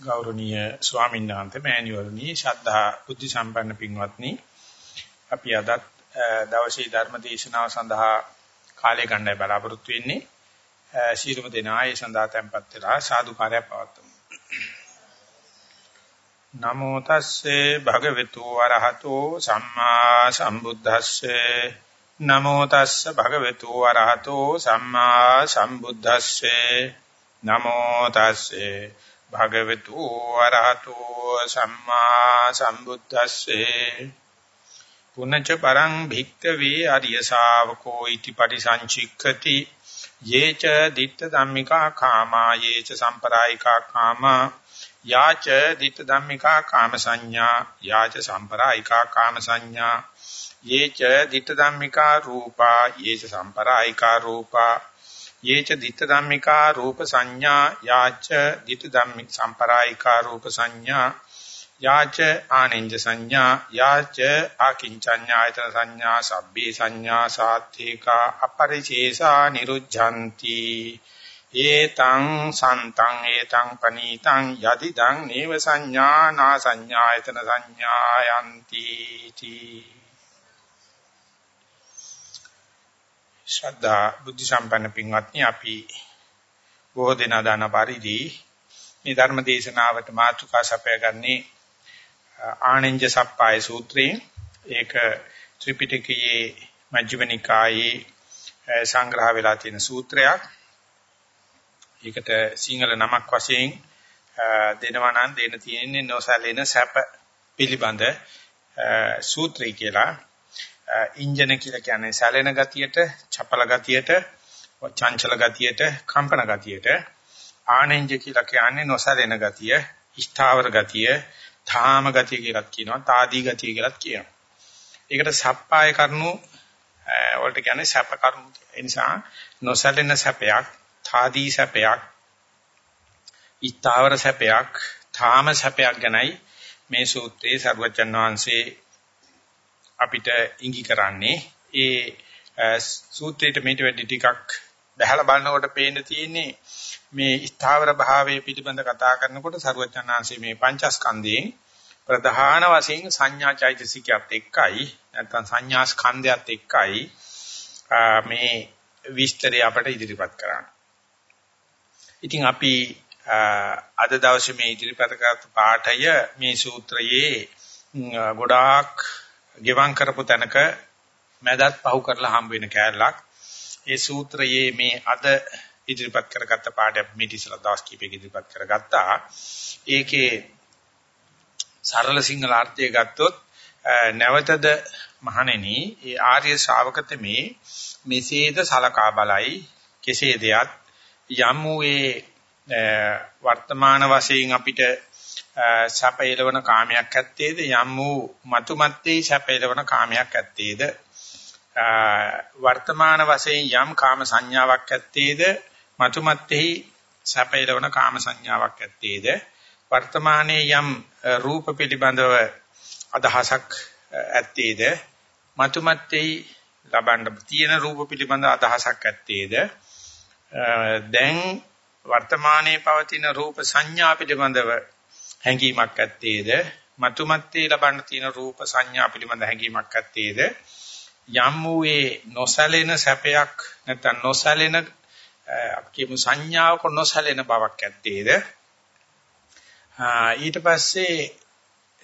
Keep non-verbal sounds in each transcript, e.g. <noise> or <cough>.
ගෞරවනීය ස්වාමීන් වහන්සේ මෑණිවරණි ශ්‍රද්ධා බුද්ධ සම්පන්න පින්වත්නි. අපි අද දවසේ ධර්ම දේශනාව සඳහා කාලය ගන්නයි බලාපොරොත්තු වෙන්නේ. ශීලම දෙනා ඒ සඳහා tempත් වෙලා සාදුකාරය පවත්වමු. නමෝ තස්සේ භගවතු වරහතෝ සම්මා සම්බුද්දස්සේ. නමෝ තස්ස භගවතු වරහතෝ සම්මා සම්බුද්දස්සේ. නමෝ තස්සේ භගවතු වරහතෝ සම්මා සම්බුද්දස්සේ. පුනච්ච පරං භික්කවේ අරිය ශාවකෝ ඉති පරිසංචික්ඛති යේච ditta dhammika kama යේච සම්පරායිකා කාමා යාච ditta dhammika කාම සංඥා යාච සම්පරායිකා කාම සංඥා යේච ditta dhammika රූපා යේච සම්පරායිකා රූපා යේච ditta dhammika රූප සංඥා යාච ditta ධම්මික සම්පරායිකා රූප සංඥා යාච ආනෙන්ජ සංඥා යාච ආකින්චඤ්ඤායතන සංඥා සබ්බේ සංඥා සාත්‍තිකා අපරිචේසා නිරුද්ධಂತಿ. ඒතං සන්තං ඒතං පනීතං යදිදං නේව සංඥා නා සංඥායතන සංඥායන්ති. තී ශ්‍රද්ධා බුද්ධ සම්පන්න පින්වත්නි අපි බොහෝ දෙනා දන පරිදි මේ ධර්ම දේශනාවට මාතෘකා සපයගන්නේ ආනෙන්ජ සප්පාය සූත්‍රයෙන් ඒක ත්‍රිපිටකයේ මජ්ක්‍ධිම නිකායේ සංග්‍රහ වෙලා තියෙන සූත්‍රයක්. ඒකට සිංහල නමක් වශයෙන් දෙනවා නම් දෙන්න තියෙන්නේ නොසැලෙන සැප පිළිබඳ සූත්‍රය කියලා. ඉන්ජන කියලා කියන්නේ සැලෙන ගතියට, චපල ගතියට, චංචල ගතියට, කම්පන ගතියට. ආනෙන්ජ කියලා කියන්නේ නොසැලෙන ගතිය, ස්ථාවර ගතිය, ථාම ගතිය කියලා කියනවා, తాදී ගතිය කියලා කියනවා. ඒකට සප්පාය කරුණු වලට කියන්නේ සැප කරුණු. ඒ නිසා නොසැලෙන සැපයක්, తాදී සැපයක්, ස්ථාවර සැපයක්, ථාම සැපයක් ගැනයි මේ සූත්‍රයේ සර්වජන් වහන්සේ අපිට ඉඟි කරන්නේ ඒ සූත්‍රයට මේට වැඩි ටිකක් බහැලා බලනකොට පේන්න තියෙන්නේ මේ ස්ථාවර භාවයේ පිටිබඳ කතා කරනකොට සරුවචනාංශයේ මේ පංචස්කන්ධයෙන් ප්‍රධාන වශයෙන් සංඥා චෛතසිකයත් එක්කයි නැත්නම් සංඥා ස්කන්ධයත් එක්කයි මේ විස්තරය අපට ඉදිරිපත් කරන්න. ඉතින් අපි අද දවසේ මේ ඉදිරිපත් කරපු පාඩය මේ සූත්‍රයේ ගොඩාක් ගෙවම් කරපු තැනක මැදත් පහු කරලා හම්බ වෙන කෑල්ලක්. ඒ සූත්‍රයේ මේ අද ඉදිරිපත් කරගත්ත පාඩය මිට ඉස්සලා දවස් කීපයක ඉදිරිපත් කරගත්තා. ඒකේ සරල සිංහල අර්ථය ගත්තොත් නැවතද මහණෙනි ඒ ආර්ය ශ්‍රාවකතමේ මෙසේද සලකා බලයි කෙසේදයත් යම් වූ වර්තමාන වශයෙන් අපිට සැපයලවන කාමයක් ඇත්තේද? යම් වූ මතුමත්තේ සැපයලවන කාමයක් ඇත්තේද? වර්තමාන වශයෙන් යම් කාම සංඥාවක් ඇත්තේද? මතුමත්තේ සැපයලවන කාම සංඥාවක් ඇත්තේද? වර්තමානයේ යම් රූප පිළිබඳව අදහසක් ඇත්තේද? මතුමත්තේ ලබන්න තියෙන රූප පිළිබඳ අදහසක් ඇත්තේද? දැන් වර්තමානයේ පවතින රූප සංඥා පිළිබඳව හැඟීමක් ඇත්තේද? මතුමත්තේ ලබන්න තියෙන රූප සංඥා පිළිබඳ හැඟීමක් ඇත්තේද? යම් වූයේ නොසැලෙන සැපයක් නැත්නම් නොසැලෙන කියමු සංඥාවක නොසැලෙන බවක් ඇත්තේද? ඊට පස්සේ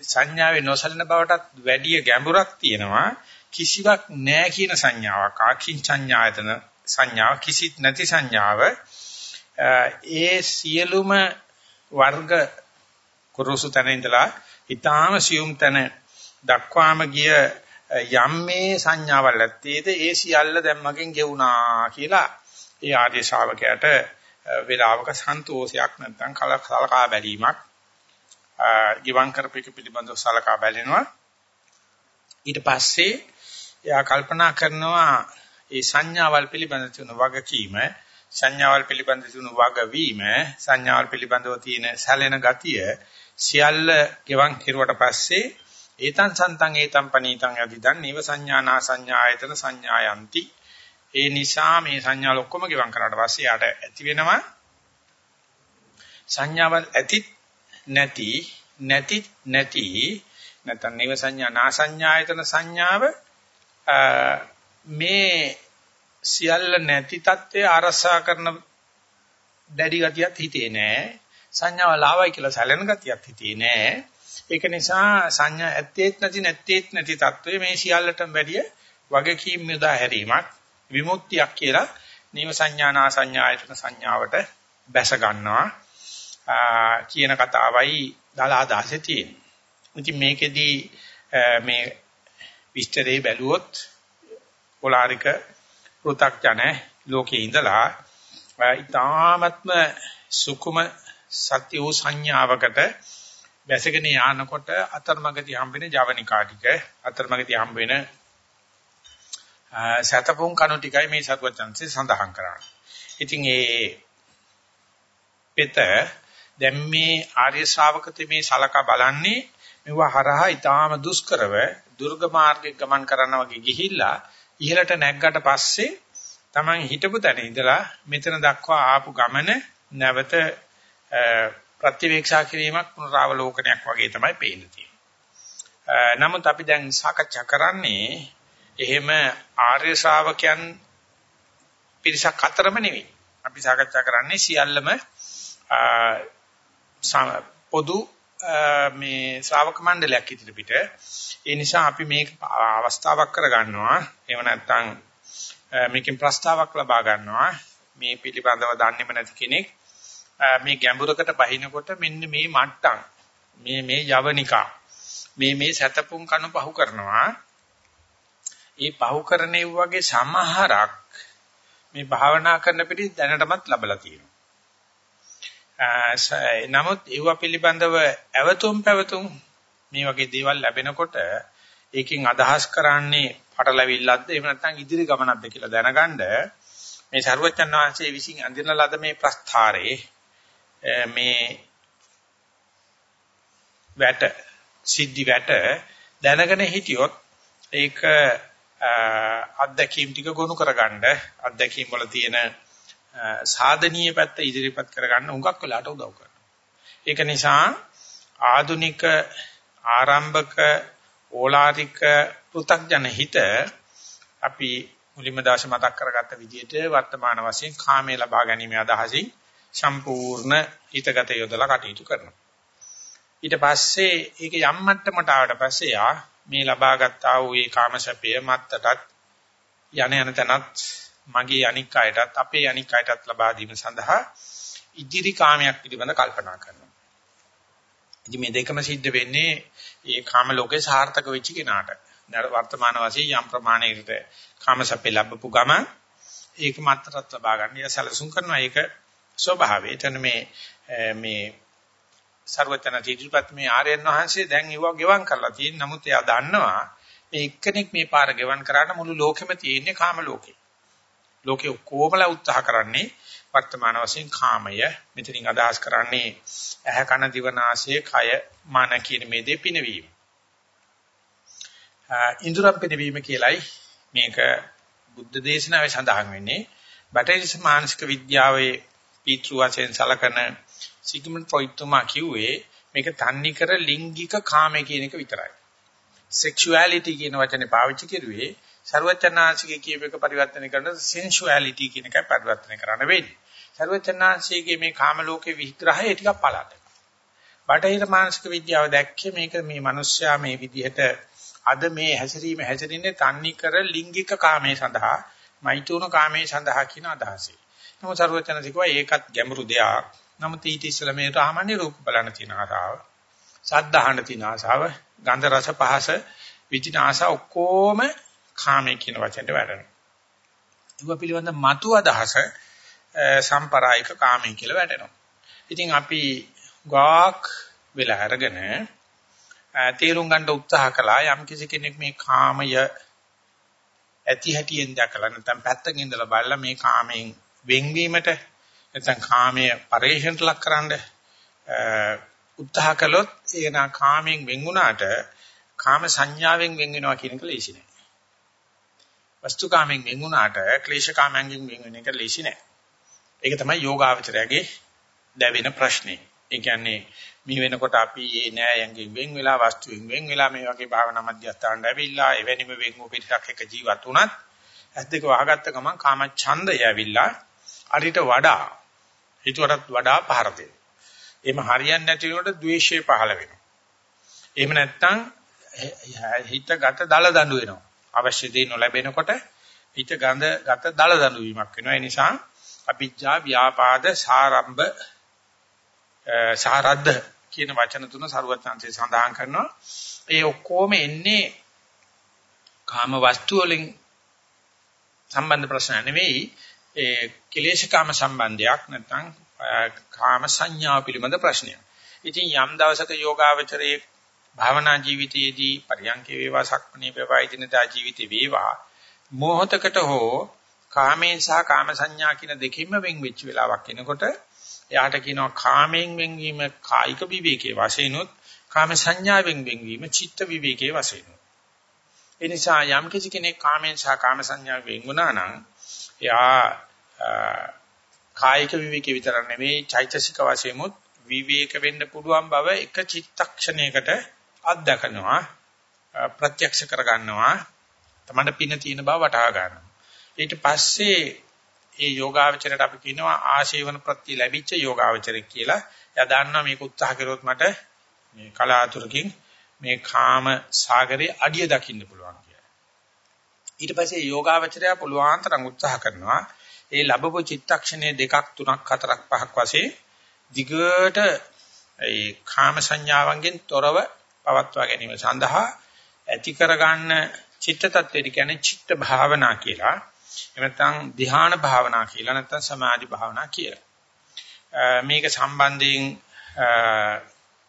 සංඥාවේ නොසැලෙන බවටත් වැඩි ගැඹුරක් තියෙනවා. කිසිවක් නැහැ කියන සංඥාවක් ආකින්චඤ්ඤායතන සංඥාව කිසිත් නැති සංඥාව. ඒ සියලුම වර්ග කුරුසු තැන ඉඳලා ඊටාම සියුම් තැන දක්වාම ගිය යම් මේ සංඥාවල් ඇත්තේද ඒ සියල්ල දැම්මකින් ගෙවුනා කියලා ඒ ආර්ය ශාවකයාට වේලාවක සන්තෝෂයක් නැත්නම් කලකලා බැලීමක් ගිවං කරපේක පිළිබඳව සලකා බැලෙනවා. ඊට පස්සේ එයා කල්පනා කරනවා ඒ සංඥාවල් පිළිබඳ තුන වගකීම සංඥාවල් පිළිබඳ තුන වගවීම සංඥාවල් පිළිබඳව තියෙන සැලෙන ගතිය සියල්ල ගෙවන් කෙරුවට පස්සේ ඒතං සන්තං ඒතං පනීතං යදිදන් නීව සංඥානා සංඥායතන සංඥායන්ති ඒ නිසා මේ සංඥාල ඔක්කොම ගෙවන් කරාට පස්සේ යාට ඇති වෙනවා සංඥාවල් ඇති නැති නැති නැති නැත්නම් නේව සංඥා නාසඤ්ඤායතන සංඥාව මේ සියල්ල නැති తත්වය අරසා කරන දැඩි ගතියක් හිතේ නෑ. සංඥාව ලාවයි කියලා සැලෙන ගතියක් හිතේ නෑ. ඒක නිසා සංඥා ඇත්තේත් නැති නැත්තේත් නැති తত্ত্বය මේ සියල්ලටම වැඩිය වගකීම් යොදා හැරීමක් විමුක්තියක් කියලා නීව සංඥානා සංඥායතන සංඥාවට බැස ගන්නවා කියන කතාවයි දලා දාසේ තියෙන්නේ. ඉතින් මේකෙදී මේ විස්තරේ බැලුවොත් පොලාරික පෘ탁ජන ලෝකයේ ඉඳලා ඉතාමත්ම සුකුම සත්‍ය වූ සංඥාවකට බැසගෙන යනකොට අතරමඟදී හම්බ වෙන ජවනිකා ටික අතරමඟදී හම්බ වෙන සතපුම් කණු ටිකයි මේ සත්වචන්සේ සඳහන් කරන්නේ. ඉතින් ඒ පෙත දැන් මේ ආර්ය ශ්‍රාවකතේ මේ සලකා බලන්නේ මෙව හරහා ඊටාම දුෂ්කරව දුර්ග මාර්ගයේ ගමන් කරන වගේ ගිහිල්ලා ඉහළට නැග්ගට පස්සේ Taman හිටපු තැන ඉඳලා මෙතන දක්වා ආපු ගමන නැවත ප්‍රතිවේක්ෂා කිරීමක් පුනරාවලෝකනයක් වගේ තමයි පේන්නේ. නමුත් අපි දැන් සාකච්ඡා කරන්නේ එහෙම ආර්ය ශ්‍රාවකයන් පිරිසක් අතරම නෙවෙයි. අපි සාකච්ඡා කරන්නේ සියල්ලම පොදු මේ ශ්‍රාවක මණ්ඩලයක් ඉදිරිපිට. ඒ නිසා අපි මේක අවස්ථාවක් කරගන්නවා. එහෙම නැත්නම් මේකෙන් ප්‍රස්තාවක් ලබා ගන්නවා. මේ පිළිබඳව දන්නේම නැති කෙනෙක් මේ ගැඹුරකට බහිනකොට මෙන්න මේ මට්ටම් මේ මේ යවනිකා මේ මේ සතපුම් කණු පහු කරනවා ඒ පහු කරන්නේ වගේ සමහරක් මේ භාවනා කරන පිටි දැනටමත් ලැබලා තියෙනවා. නමුත් ඒව පිළිබඳව ඇවතුම් පැවතුම් මේ වගේ දේවල් ලැබෙනකොට ඒකෙන් අදහස් කරන්නේ පටලැවිල්ලක්ද එහෙම නැත්නම් ඉදිරි ගමනක්ද කියලා දැනගන්න මේ ਸਰවචන් වහන්සේ විසින් අඳින ලද මේ ප්‍රස්ථාරේ මේ වැට සිද්ධි වැට දැනගෙන හිටියොත් ඒක අත්දැකීම් ටික ගොනු කරගන්න අත්දැකීම් වල තියෙන සාධනීය පැත්ත ඉදිරිපත් කරගන්න උඟක් වෙලාට උදව් කරනවා. ඒක නිසා ආදුනික ආරම්භක ඕලාරික පෘ탁ජන හිත අපි මුලින්ම දාශ මතක් කරගත්ත විදිහට වර්තමාන වශයෙන් කාමයේ ලබා ගැනීම අදහසින් සම්පූර්ණ හිතගත යොදලා කටයුතු කරනවා. ඊට පස්සේ ඒක යම් මට්ටමකට ආවට පස්සේ යා මේ ලබාගත් ආ වූ ඒ කාමසපය මත්තටත් යන යන තැනත් මගේ අනික් අයටත් අපේ අනික් අයටත් ලබා දීම සඳහා ඉදිරි කාමයක් පිළිබඳ කල්පනා කරනවා. ඉතින් මේ දෙකම සිද්ධ වෙන්නේ ඒ කාම ලෝකේ සාර්ථක වෙච්ච කෙනාට. වර්තමාන වශයෙන් යම් ප්‍රමාණයකට කාමසපේ ලැබපු ගම ඒක මත්තරත් ලබා ගන්න. ඒක සැලසුම් කරනවා. ඒක ස්වභාවය. එතන මේ මේ ਸਰවචන තීජුපත් මේ ආර්යයන් වහන්සේ දැන් ඉව ගෙවම් කරලා තියෙන නමුත් එයා දන්නවා මේ එක්කෙනෙක් මේ පාර ගෙවම් කරාට මුළු ලෝකෙම තියෙන්නේ කාම ලෝකේ. ලෝකේ කොහොමලා උත්සාහ කරන්නේ වර්තමාන වශයෙන් කාමය මෙතනින් අදහස් කරන්නේ ඇහ කන දිව නාසය කය මන කියන මේ දෙ පිනවීම. ඉන්ද්‍රම් පිනවීම කියලයි මේක බුද්ධ දේශනාවේ සඳහන් වෙන්නේ. බටහිර මානසික විද්‍යාවේ පීතෘ වශයෙන් සලකන සිග්මන්ඩ් ෆ්‍රොයිඩ් තුමා කිව්වේ මේක තන්නේ කර ලිංගික කාමය කියන එක විතරයි. සෙක්ෂුවැලිටි කියන වචනේ පාවිච්චි කරුවේ ਸਰවචනාංශිකයේ කියප එක පරිවර්තනය කරන සෙන්සුවැලිටි කියන එකයි පරිවර්තනය කරන්න වෙන්නේ. ਸਰවචනාංශිකයේ මේ කාම ලෝකේ විග්‍රහය ටිකක් පළාට. බටහිර මානසික විද්‍යාව දැක්කේ මේක මේ මිනිස්සයා මේ විදිහට අද මේ හැසිරීම හැසිරින්නේ තන්නේ කර ලිංගික කාමයේ සඳහා මෛතුන කාමයේ සඳහා කියන අදහසයි. නමුත් ਸਰවචනාංශිකව ඒකත් ගැඹුරු දෙයක්. නමුත් ඊට ඉස්සෙල්ලා මේ රාමණ්‍ය රූප බලන තියෙන ආසාව, සද්ද අහන්න තියෙන ආසාව, ගන්ධ රස පහස විචින ආසාව ඔක්කොම කාමයේ කියන වචනට වැටෙනවා. ඒක පිළිබඳ මතු අදහස සම්පරායික කාමයේ කියලා වැටෙනවා. ඉතින් අපි ගාක් වෙලා අරගෙන තේරුම් ගන්න උත්සාහ කළා යම් කිසි කෙනෙක් මේ කාමය ඇති හැටියෙන් දැකලා නැත්නම් පැත්තකින් ඉඳලා බලලා මේ කාමයෙන් වෙන්වීමට නැත්නම් කාමයේ පරිශෙන්ට ලක් කරන්න උත්සාහ කළොත් ඒ නා කාමයෙන් වෙන් වුණාට කාම සංඥාවෙන් වෙන් වෙනවා කියන එක ලේසි නෑ. වස්තු කාමයෙන් වෙන් වුණාට ක්ලේශ කාමයෙන් වෙන් වෙන එක ලේසි නෑ. ඒක තමයි යෝගාවචරයගේ දැවෙන ප්‍රශ්නේ. ඒ කියන්නේ මේ වෙනකොට අපි මේ නෑයන්ගෙන් වෙන් වෙලා වස්තුවෙන් වෙන් වෙලා මේ වගේ භාවනා මධ්‍යස්ථානට ඇවිල්ලා එවැනිම වෙන් වූ පිටක් එක ජීවත් වුණත් ඇස් දෙක වහගත්ත ගමන් කාම ඡන්දය ඇවිල්ලා අරිට වඩා හිතුවටත් වඩා පහර දෙනවා. එහෙම හරියන්නේ නැති වෙනකොට ද්වේෂය පහළ වෙනවා. එහෙම නැත්නම් හිත ගත දල දඬු වෙනවා. අවශ්‍ය දේ නොලැබෙනකොට හිත ගඳ ගත දල දඬු වීමක් වෙනවා. ඒ නිසා අபிජ්ජා ව්‍යාපාද සාරම්භ සාරද්ද කියන වචන තුන සරුවත්ංශේ සඳහන් කරනවා. ඒ ඔක්කොම එන්නේ කාම වස්තු වලින් සම්බන්ධ ප්‍රශ්න නෙවෙයි ඒ කිලේශකාම සම්බන්ධයක් නැත්නම් කාම සංඥා පිළිබඳ ප්‍රශ්නයක්. ඉතින් යම් දවසක යෝගාවචරයේ භාවනා ජීවිතයේදී පරියන්කේ වේවා සක්මණේ වේවා ඉදිනදා ජීවිතේ වේවා මොහතකට හෝ කාමයෙන් සහ කාම සංඥා කියන දෙකෙන්ම වෙන් වෙච්ච වෙලාවක් එනකොට එයාට කියනවා කාමයෙන් වෙන්වීම කායික විවේකයේ වශයෙන් උත් කාම සංඥාවෙන් වෙන්වීම චිත්ත විවේකයේ වශයෙන් ඒ නිසා යම් කිසි කෙනෙක් කාමෙන් සහ කාම සංඥාවෙන් වෙන් වුණා නම් එයා කායික විවේකේ විතර නෙමෙයි චෛතසික වශයෙන් උත් විවේක වෙන්න පුළුවන් බව එක චිත්තක්ෂණයකට අත්දකනවා ප්‍රත්‍යක්ෂ කරගන්නවා තමයි පින තියෙන බව වටහා ගන්නවා ඊට පස්සේ ඒ යෝගාවචරයට අපි කියනවා ආශේවන ප්‍රත්‍ය ලැබිච්ච යෝගාවචරය කියලා. එයා දන්නවා මේක උත්සාහ කරොත් මට මේ කලාතුරකින් මේ කාම සාගරේ අඩිය දකින්න පුළුවන් කියලා. ඊට පස්සේ යෝගාවචරය පුළුවන් තරම් උත්සාහ කරනවා. ඒ ලැබපු චිත්තක්ෂණයේ දෙකක් තුනක් හතරක් පහක් වශයෙන් දිගට ඒ කාම සංඥාවන්ගෙන් තොරව පවත්වා ගැනීම සඳහා ඇති කරගන්න චිත්ත tattweට කියන්නේ චිත්ත භාවනා කියලා. එහෙම නැත්නම් ධ්‍යාන භාවනා කියලා නැත්නම් සමාධි භාවනා කියලා. මේක සම්බන්ධයෙන්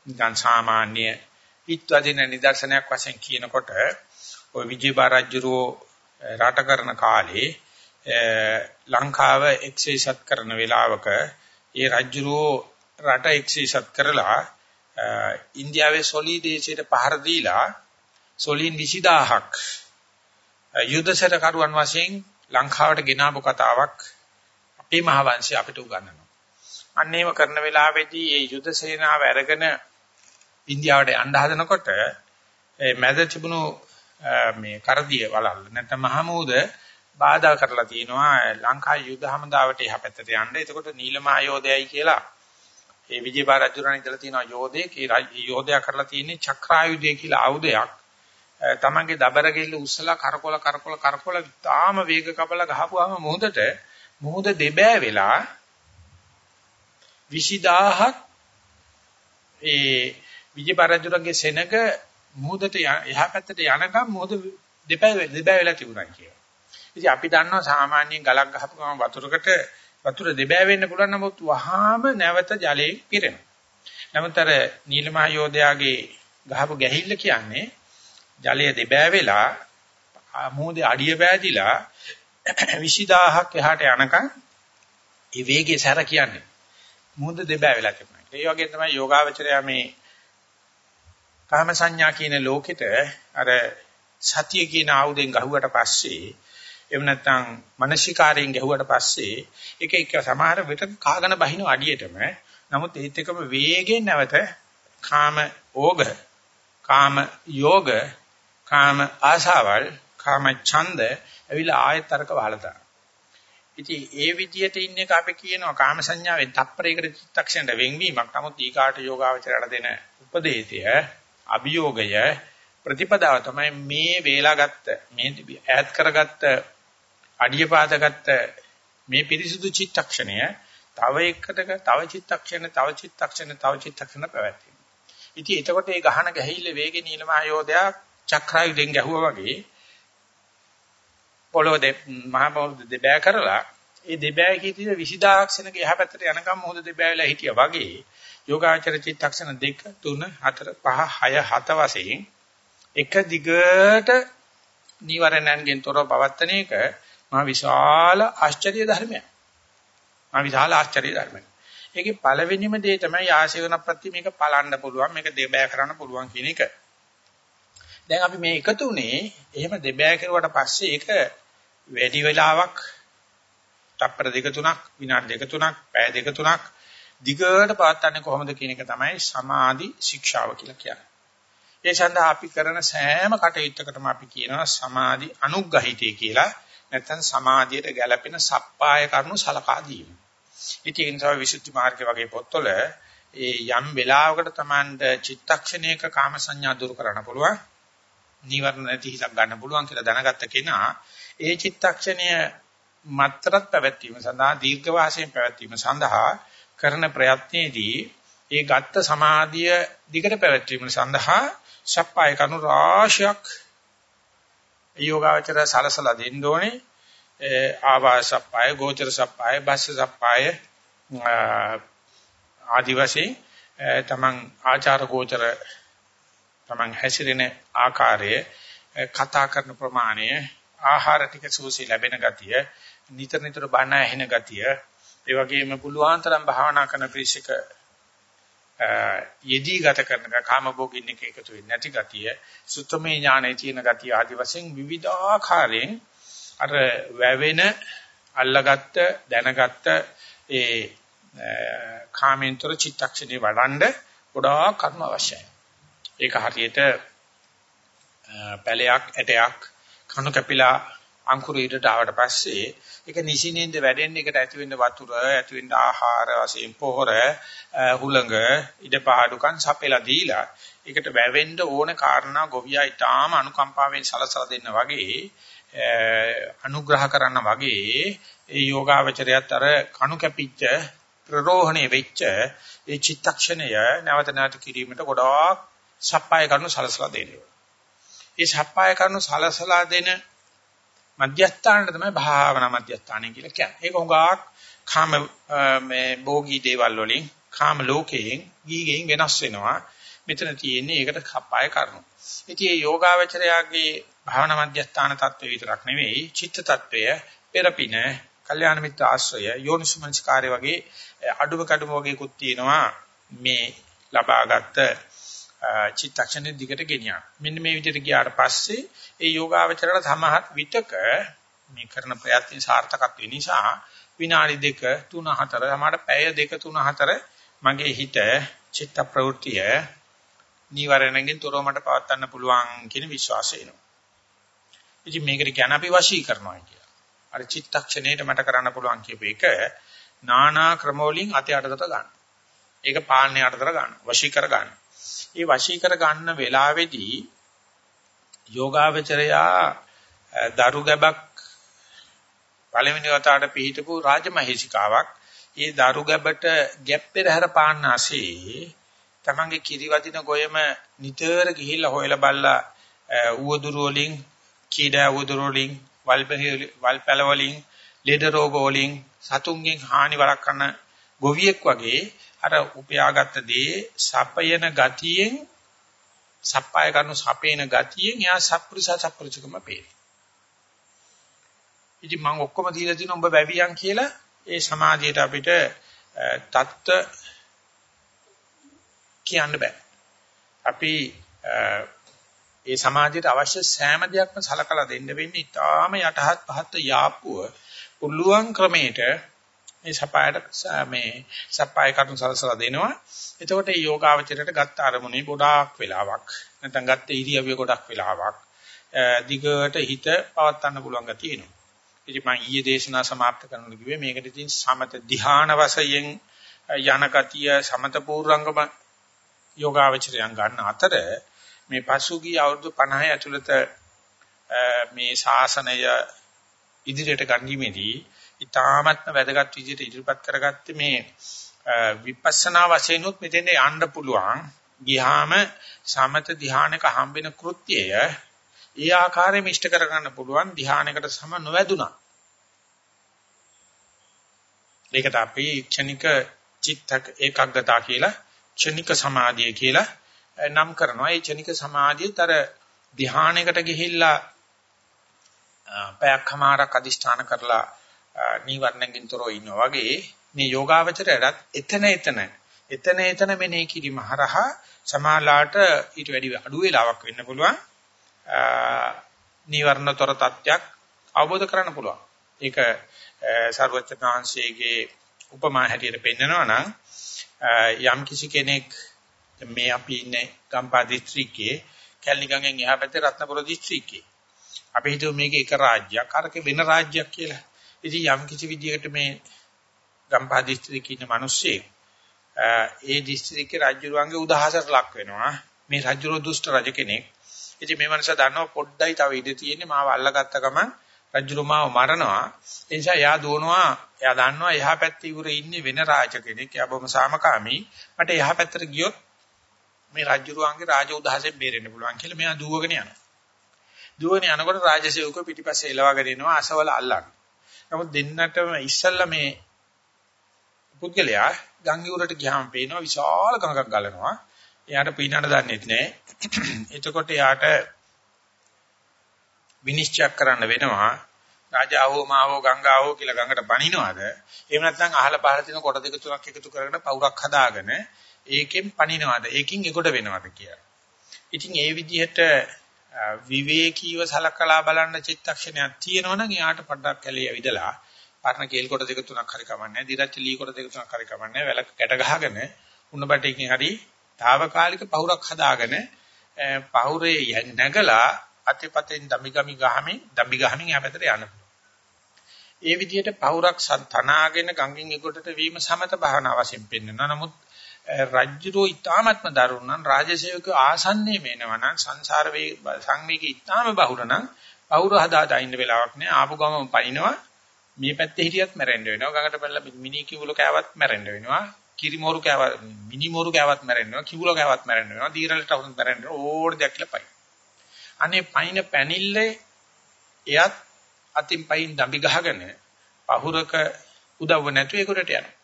නිකන් සාමාන්‍ය හිත්වදින නිදර්ශනයක් වශයෙන් කියනකොට ඔය විජේබා රජුරෝ රට කරන කාලේ ලංකාව එක්සේසත් කරන වෙලාවක ඒ රජුරෝ රට එක්සේසත් කරලා ඉන්දියාවේ සොලි දේශයට පහර දීලා සොලින් 20000ක් යුද්ධසර කරුවන් වශයෙන් ලංකාවට ගෙනාවු කතාවක් අපේ මහවංශය අපිට උගන්වනවා. අන්න ඒව කරන වෙලාවේදී මේ යුද සේනාව අරගෙන ඉන්දියාවට යන්න හදනකොට මැද තිබුණු මේ කරදිය වලල්ල නැත්නම් මහමූද බාධා කරලා තියෙනවා ලංකා යුද හමුදාවට එහා පැත්තට යන්න. එතකොට නීලමහා යෝධයයි කියලා ඒ විජේපා රජුරණ ඉඳලා තියෙනවා යෝධේ කී යෝධයා කරලා තියෙන්නේ චක්‍රායුධය කියලා ආයුධයක්. තමන්ගේ දබර ගෙල්ල උස්සලා කරකොල කරකොල කරකොල තාම වේග කපලා ගහපුවාම මුහුදට මුහුද දෙබෑ වෙලා 20000ක් ඒ විජයපරජුරගේ සෙනග මුහුදට එහා පැත්තට යනකම් මුහුද දෙබෑ දෙබෑ වෙලා තිබුණා කියලා. ඉතින් අපි දන්නවා සාමාන්‍යයෙන් ගලක් ගහපු ගමන් වතුරකට වතුර දෙබෑ වෙන්න පුළුවන් නමුත් වහාම නැවත ජලයේ පිරෙනවා. නමුත් අර නීලමහ යෝධයාගේ ගහපු ගැහිල්ල කියන්නේ ජලය දෙබෑ වෙලා මොහොතේ අඩිය පෑදිලා <clears throat> 20000ක් එහාට යනකම් ඒ වේගයේ සැර කියන්නේ මොහොත දෙබෑ වෙලා තිබුණා. ඒ වගේ තමයි යෝගාවචරය මේ කාම සංඥා කියන ලෝකෙට අර සතිය කියන ආයුධෙන් ගහුවට පස්සේ එහෙම නැත්නම් මානසිකාරයෙන් ගැහුවට පස්සේ එක එක සමහර විට කාගෙන බහින අඩියටම නමුත් ඒත් එකම වේගෙන් නැවත කාම ඕග කාම යෝග කාම ආශාවල් කාම ඡන්ද ඇවිල්ලා ආයෙත් අරක වහලා දානවා. ඉතින් ඒ විදිහට ඉන්න එක අපි කියනවා කාම සංඥාවෙන් තප්පරයකට චිත්තක්ෂණයට වෙන්වීමක්. නමුත් ඊකාට යෝගාවචරයට දෙන උපදේශය, අභියෝගය, ප්‍රතිපදාව තමයි මේ වේලාගත්ත, මේ ඈත් කරගත්ත, අඩියපාදගත්ත මේ පිරිසුදු චිත්තක්ෂණය තව එකකට තව චිත්තක්ෂණ, තව චිත්තක්ෂණ, තව චිත්තක්ෂණ පැවැත්වීම. ඉතින් එතකොට මේ ගහන ගැහිල්ල වේගේ නිලමහ යෝධයා චක්‍රායුධෙන් ගැහුවා වගේ පොළොව දෙ මහ පොළොව දෙබෑ කරලා ඒ දෙබෑ කීතිය 20000ක් සෙනග එහා පැත්තට යනකම් මොහොත දෙබෑ වෙලා හිටියා වගේ යෝගාචර චිත්තක්ෂණ 2 3 4 5 6 7 වශයෙන් එක දිගට නිවරණයන්ගෙන් තොරව පවත්තන එක මහ විශාල ආශ්චර්ය ධර්මයක්. මහ විශාල ආශ්චර්ය ධර්මයක්. ඒකේ පළවෙනිම දේ තමයි ආශේවන ප්‍රති මේක පලන්න පුළුවන් මේක දෙබෑ කරන්න පුළුවන් කියන එක. දැන් අපි මේ එකතු උනේ එහෙම දෙබෑ කරුවට පස්සේ ඒක වැඩි වෙලාවක් තප්පර දෙක තුනක් විනාඩි දෙක තුනක් පැය දෙක තුනක් දිගට පවත්න්නේ කොහොමද කියන එක තමයි සමාධි ශික්ෂාව කියලා කියන්නේ. ඒ සඳහා අපි කරන සෑම කටයුත්තකටම අපි කියනවා සමාධි අනුග්‍රහිතය කියලා. නැත්නම් සමාධියට ගැළපෙන සප්පාය කරුණු සලකා දීම. ඉතින් ඒ නිසා විසුද්ධි මාර්ගය වගේ පොත්වල ඒ යම් වෙලාවකට Tamanට චිත්තක්ෂණයක කාම සංඥා දුරු කරන්න පුළුවන්. නීවරණ නැති හිතක් ගන්න පුළුවන් කියලා දැනගත්ත කෙනා ඒ චිත්තක්ෂණය මත්තරත් පැවැත්වීම සඳහා දීර්ඝ වාසයෙන් පැවැත්වීම සඳහා කරන ප්‍රයත්නයේදී ඒ ගත්ත සමාධිය දිගට පැවැත්වීම සඳහා සප්පාය කනු රාශියක් යෝගාවචර සලසලා දෙන්න ඕනේ. ආවාස සප්පාය ගෝචර සප්පාය බස්ස සප්පාය ආදි වශයෙන් තමන් ආචාර ගෝචර තමන් හැසිරෙන ආකාරය කතා කරන ප්‍රමාණය ආහාර ටික සූසි ලැබෙන ගතිය නිතර නිතර බණ ඇහෙන ගතිය ඒ වගේම පුළුවන් තරම් භාවනා කරන පිරිසක යෙදී ගත කරන කාමභෝගින් එක එකතු වෙන්නේ නැති ගතිය සුත්තමේ ඥානයේ තියෙන ගතිය ආදි වශයෙන් විවිධාකාරයෙන් අර වැවෙන අල්ලගත්ත දැනගත්ත ඒ කාමෙන්තර චිත්තක්ෂණේ වඩන්ඩ ගොඩාක් කර්ම අවශ්‍යයි. ඒක හරියට පැලයක් ඇටයක් කණු කැපිලා අංකුර ඊටට ආවට පස්සේ ඒක නිසිනෙන්ද වැඩෙන්නේ ඒකට ඇති වෙන්න වතුර ඇති වෙන්න ආහාර වශයෙන් පොහොර හුළඟ ඉඩපාඩුකම් සපෙලා දීලා ඒකට වැවෙන්න ඕන කාරණා ගොවියා ඊටාම අනුකම්පාවෙන් සලසලා දෙන්න වගේ අනුග්‍රහ කරන්න වගේ ඒ යෝගාවචරයත් අර කණු කැපිච්ච ප්‍රරෝහණය වෙච්ච ඒ චිත්තක්ෂණය නැවත නැවත කිරීමට ගොඩාක් සප්පාය කරනු සලසලා දෙන්නේ. ඒ සප්පාය කරනු සලසලා දෙන මධ්‍යස්ථානට තමයි භාවනා මධ්‍යස්ථානය කියලා කියන්නේ. ඒක උගාක් කාම මේ භෝගී දේවල් වලින් කාම ලෝකයෙන් ගීගෙන් වෙනස් වෙනවා. මෙතන තියෙන්නේ ඒකට කපාය කරනු. ඉතින් මේ යෝගාවචරයාගේ භාවනා මධ්‍යස්ථාන தත්ත්වය විතරක් නෙවෙයි චිත්ත தත්ත්වය පෙරපින කල්යාණ මිත්‍ර ආශ්‍රය යෝනිසමංස්කාරය වගේ අඩුව කඩුව වගේකුත් තියෙනවා මේ ලබාගත් චිත්තක්ෂණෙ දිගට ගෙනියන. මෙන්න මේ විදිහට ගියාට පස්සේ ඒ යෝගාවචරයට සමහත් විතක මේ කරන ප්‍රයත්න සාර්ථකත්ව නිසා විනාඩි දෙක තුන හතර සමහරට පැය දෙක තුන හතර මගේ හිත චිත්ත ප්‍රවෘත්තිය නීවරණයෙන් තොරව මට පවත්වන්න පුළුවන් කියන විශ්වාසය එනවා. ඉතින් මේකට කියන අපි වශී කරනවා කියලා. අර චිත්තක්ෂණයට මට කරන්න පුළුවන් කියප එක නානා ක්‍රමවලින් අතේ අඩතට ගන්න. ඒක පාලනය අඩතට ගන්න. වශී කර ගන්න. ඒ වශී කර ගන්න වෙලාවේදී යෝගාවචරයා දරු ගැබක් පළවෙනි වතාවට පිහිටපු රාජමහේසිකාවක් ඒ දරු ගැබට ගැප් පෙරහැර පාන්නාසේ තමන්ගේ කිරිවදින ගොයම නිතර ගිහිල්ලා හොයලා බලලා ඌවදුරු වලින් කීඩා ඌවදුරු වලින් වල් පැල වලින් ලෙඩ රෝග වලින් සතුන්ගෙන් හානි වළක්වන ගොවියෙක් වගේ අර උපයාගත් දේ සපයන ගතියෙන් සප්පාය කරනු සපේන ගතියෙන් එයා සප්පුරුස සප්පුරුසකම පේනවා. ඉතින් මම ඔක්කොම දීලා දින උඹ වැවියන් කියලා ඒ සමාජයට අපිට தත්ත කියන්න බෑ. අපි ඒ සමාජයට අවශ්‍ය සෑම දෙයක්ම සලකලා දෙන්න වෙන්නේ ඊටාම යටහත් පහත් යාපුව පුළුවන් ක්‍රමයට මේ සපායට මේ සපාය කටු සලසලා දෙනවා. එතකොට මේ යෝගාවචරයට ගත්ත අරමුණේ ගොඩාක් වෙලාවක් නැත්නම් ගත්ත ඉරියව්වේ ගොඩක් වෙලාවක් දිගට හිත පවත්වන්න පුළුවන් ගතිය එනවා. ඉතින් මම ඊයේ දේශනා સમાપ્ત කරන්න කිව්වේ මේකට ඉතින් සමත ධ්‍යාන වශයෙන් යන ගතිය සමත පූර්වංගම යෝගාවචරයන් ගන්න අතර මේ පසුගිය අවුරුදු 50 ඇතුළත මේ ශාසනය ඉදිරියට ගනිමේදී ඊ타මත්ම වැදගත් විදිහට ඉදිරිපත් කරගත්තේ මේ විපස්සනා වශයෙන් උත් මෙතෙන්ට යන්න පුළුවන් ගියාම සමත ධානයක හම්බෙන කෘත්‍යය ඒ ආකාරයෙන් ඉෂ්ට කරගන්න පුළුවන් ධානයකට සම නොවැදුනා. ඒකට අපි ක්ෂණික චිත්තක ඒකාග්‍රතාව කියලා ක්ෂණික සමාධිය කියලා නම් කරනවා. ඒ ක්ෂණික සමාධියතර ධානයකට ගිහිල්ලා පැයක්මාරක් අදිෂ්ඨාන කරලා නීවරණකින් තොරව ඉන්නවා වගේ මේ යෝගාවචරයටත් එතන එතන එතන එතන මෙනෙහි කිරීම හරහා සමාලාට ඊට වැඩි අඩු වේලාවක් වෙන්න පුළුවන් නීවරණතර තත්යක් අවබෝධ කරගන්න පුළුවන් ඒක සර්වචනාංශයේගේ උපමා හැටියට පෙන්නනවා නම් යම් කිසි කෙනෙක් මේ අපි ඉන්නේ ගම්පා දිස්ත්‍රික්කයේ කැලණිගඟෙන් එහා පැත්තේ රත්නපුර දිස්ත්‍රික්කයේ. අපි හිතුව මේක එක රාජ්‍යයක් අරක වෙන රාජ්‍යයක් කියලා. ඉතින් යම් කිසි විදියකට මේ ගම්පා දිස්ත්‍රික්කේ ඉන්න මිනිස්සෙක් ඒ දිස්ත්‍රික්කේ රාජ්‍යරුවන්ගේ උදහසට ලක් වෙනවා. මේ රාජ්‍යරුව දුෂ්ට රජ කෙනෙක්. ඉතින් මේ මනුස්සයා දන්නවා පොඩ්ඩයි තව ඉඳ තියෙන්නේ මාව අල්ලගත්ත ගමන් රාජ්‍යරුව මාව මරනවා. ඒ නිසා එයා දුවනවා එයා දන්නවා එහා පැත්තේ ඉවුරේ ඉන්නේ වෙන රාජ කෙනෙක්. එයා බොහොම සාමකාමී. මට එහා පැත්තට ගියොත් මේ රාජ්‍යරුවන්ගේ රාජ උදහසෙන් බේරෙන්න පුළුවන් කියලා මෙයා දුවගෙන යනවා. දුවගෙන යනකොට රාජසේවකව පිටිපස්සේ එලවගෙන එනවා අසවල අල්ලන්න. නමුත් දෙන්නටම ඉස්සල්ලා මේ පුද්ගලයා ගම් ඉවුරට ගියාම පේනවා විශාල ගඟක් ගලනවා. එයාට පීනන්න දන්නේ නැහැ. <clears throat> එතකොට එයාට විනිශ්චය කරන්න වෙනවා රාජාවෝ මාවෝ ගංගාවෝ කියලා ගඟට පනිනවද? එහෙම නැත්නම් අහල පහල තියෙන කොට දෙක තුනක් එකතු කරගෙන පවුරක් හදාගෙන ඒකෙන් පනිනවද? ඒකින් එකොට වෙනවද කියලා. ඉතින් ඒ විදිහට විවේකීව සලකලා බලන්න චිත්තක්ෂණයක් තියෙනවනම් එයාට පඩක් කැලේ ඇවිදලා පරණ කේල් කොට දෙක තුනක් හරි කමන්නේ. දිරච්ච ලී කොට දෙක තුනක් හරි කමන්නේ. වැල කැට ගහගෙන උණ බටේකින් හරි తాවකාලික පහුරක් හදාගෙන පහුරේ නැගලා අතපතෙන් දම්බිගමි ගහමින් දම්බි ගහමින් යාපතට යන්න ඒ විදිහට පහුරක් තනාගෙන ගංගෙන් එකොටට වීම සමත භාවනා වශයෙන් පෙන්වනවා. නමුත් රජ්ජුරෝ ඊ타මත්ම දරුණන් රාජසේවක ආසන්නයේ මේනවනම් සංසාර වේ සංවේගී ඊ타ම බහුල නම් පවුර හදාදා ඉන්න වෙලාවක් නෑ. ආපු ගමම පනිනවා. මේ පැත්තේ හිටියත් මැරෙන්න වෙනවා. ගඟට පැනලා මිනි කිවුල කෑවත් මැරෙන්න වෙනවා. කිරි මොරු කෑවත් මිනි මොරු කෑවත් මැරෙන්න වෙනවා. කිවුල කෑවත් මැරෙන්න වෙනවා. දීරලට වුන් මැරෙන්න ඕඩ දෙයක් කියලා පයි. අනේ පයින් පැනිල්ලේ එයත් අතින් පයින් දම්බි ගහගෙන පහුරක උදව්ව නැතුව ඒකට යනවා.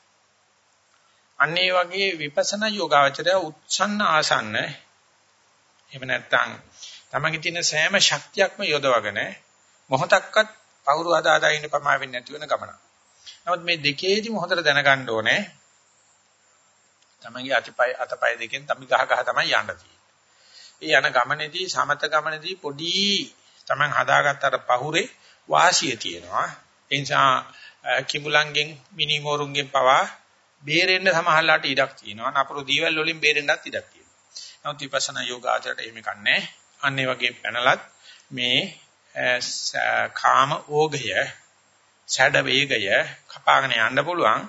අන්න ඒ වගේ විපස්සනා යෝගාවචරය උත්සන්න ආසන්න එහෙම නැත්නම් තමන්ගේ තියෙන සෑම ශක්තියක්ම යොදවගෙන මොහොතක්වත් පවුරු හදා හදා ඉන්න ප්‍රමා වෙන්නේ නැති වෙන ගමන. නමුත් මේ දෙකේදී මොහොතට දැනගන්න ඕනේ තමන්ගේ අතපය අතපය දෙකෙන් තමි ගහ ගහ තමයි යන්න තියෙන්නේ. ඒ යන ගමනේදී සමත ගමනේදී පොඩි තමන් හදාගත්තට පහුරේ වාසිය තියෙනවා. ඒ නිසා කිඹුලන්ගෙන් මිනිමෝරුන්ගෙන් පවා බේරෙන්න සමහරලාට ඉඩක් තියෙනවා. නපුරු දීවල් වලින් බේරෙන්නත් ඉඩක් තියෙනවා. නමුත් විපස්සනා යෝගාචරයට එහෙම කන්නේ. අන්න ඒ වගේ පැනලත් මේ කාම ඕගය, ඡඩ වේගය කපාගෙන යන්න පුළුවන්.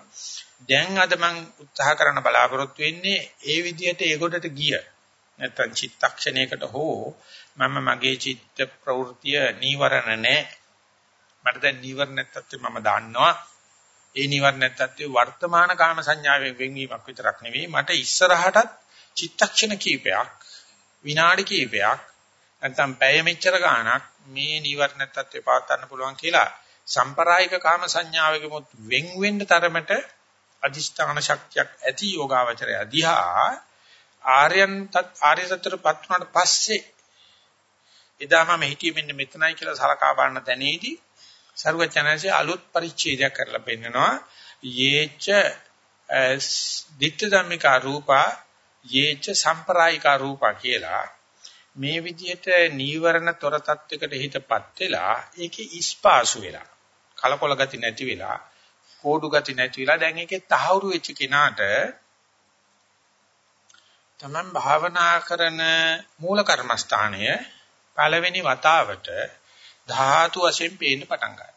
දැන් අද මම උත්සාහ කරන බලාපොරොත්තු වෙන්නේ ඒ විදිහට ඒකොටට ගිය. නැත්තම් චිත්තක්ෂණයකට හෝ මම මගේ චිත්ත ප්‍රවෘත්තිය නීවරණ නැහැ. මට දැන් නීවරණ නැත්තත් මම දන්නවා ඒ නිවර්ණයත් ඇත්තේ වර්තමාන කාම සංඥාවෙන් වෙන්වීමක් විතරක් නෙවෙයි මට ඉස්සරහටත් චිත්තක්ෂණ කීපයක් විනාඩි කීපයක් නැත්නම් පැය මෙච්චර ගාණක් මේ නිවර්ණයත් ඇත්තේ පාත් පුළුවන් කියලා සම්ප්‍රායික කාම සංඥාවකමුත් වෙන් වෙන්න තරමට අදිෂ්ඨාන ශක්තියක් ඇති යෝගාවචරය දිහා ආර්යයන් ආර්ය සත්‍යපත් වුණාට පස්සේ එදා මම හිටියේ මෙන්න මෙතනයි කියලා සලකා බලන තැනේදී සරුවචනanse අලුත් පරිච්ඡේදයක් කරලා පෙන්නනවා. යේච ditta dhammika rupa යේච සම්ප්‍රායිකා රූපා කියලා මේ විදිහට නීවරණ තොර තත්වයකට හිතපත් වෙලා ඒකේ ඉස්පාසු වෙලා කලකොල ගති නැති වෙලා කෝඩු ගති නැති වෙලා දැන් ඒකේ තහවුරු වෙච්ච කෙනාට තමන් භාවනා කරන මූල කර්මස්ථානය පළවෙනි වතාවට ධාතු වශයෙන් පේන්න පටන් ගන්නවා.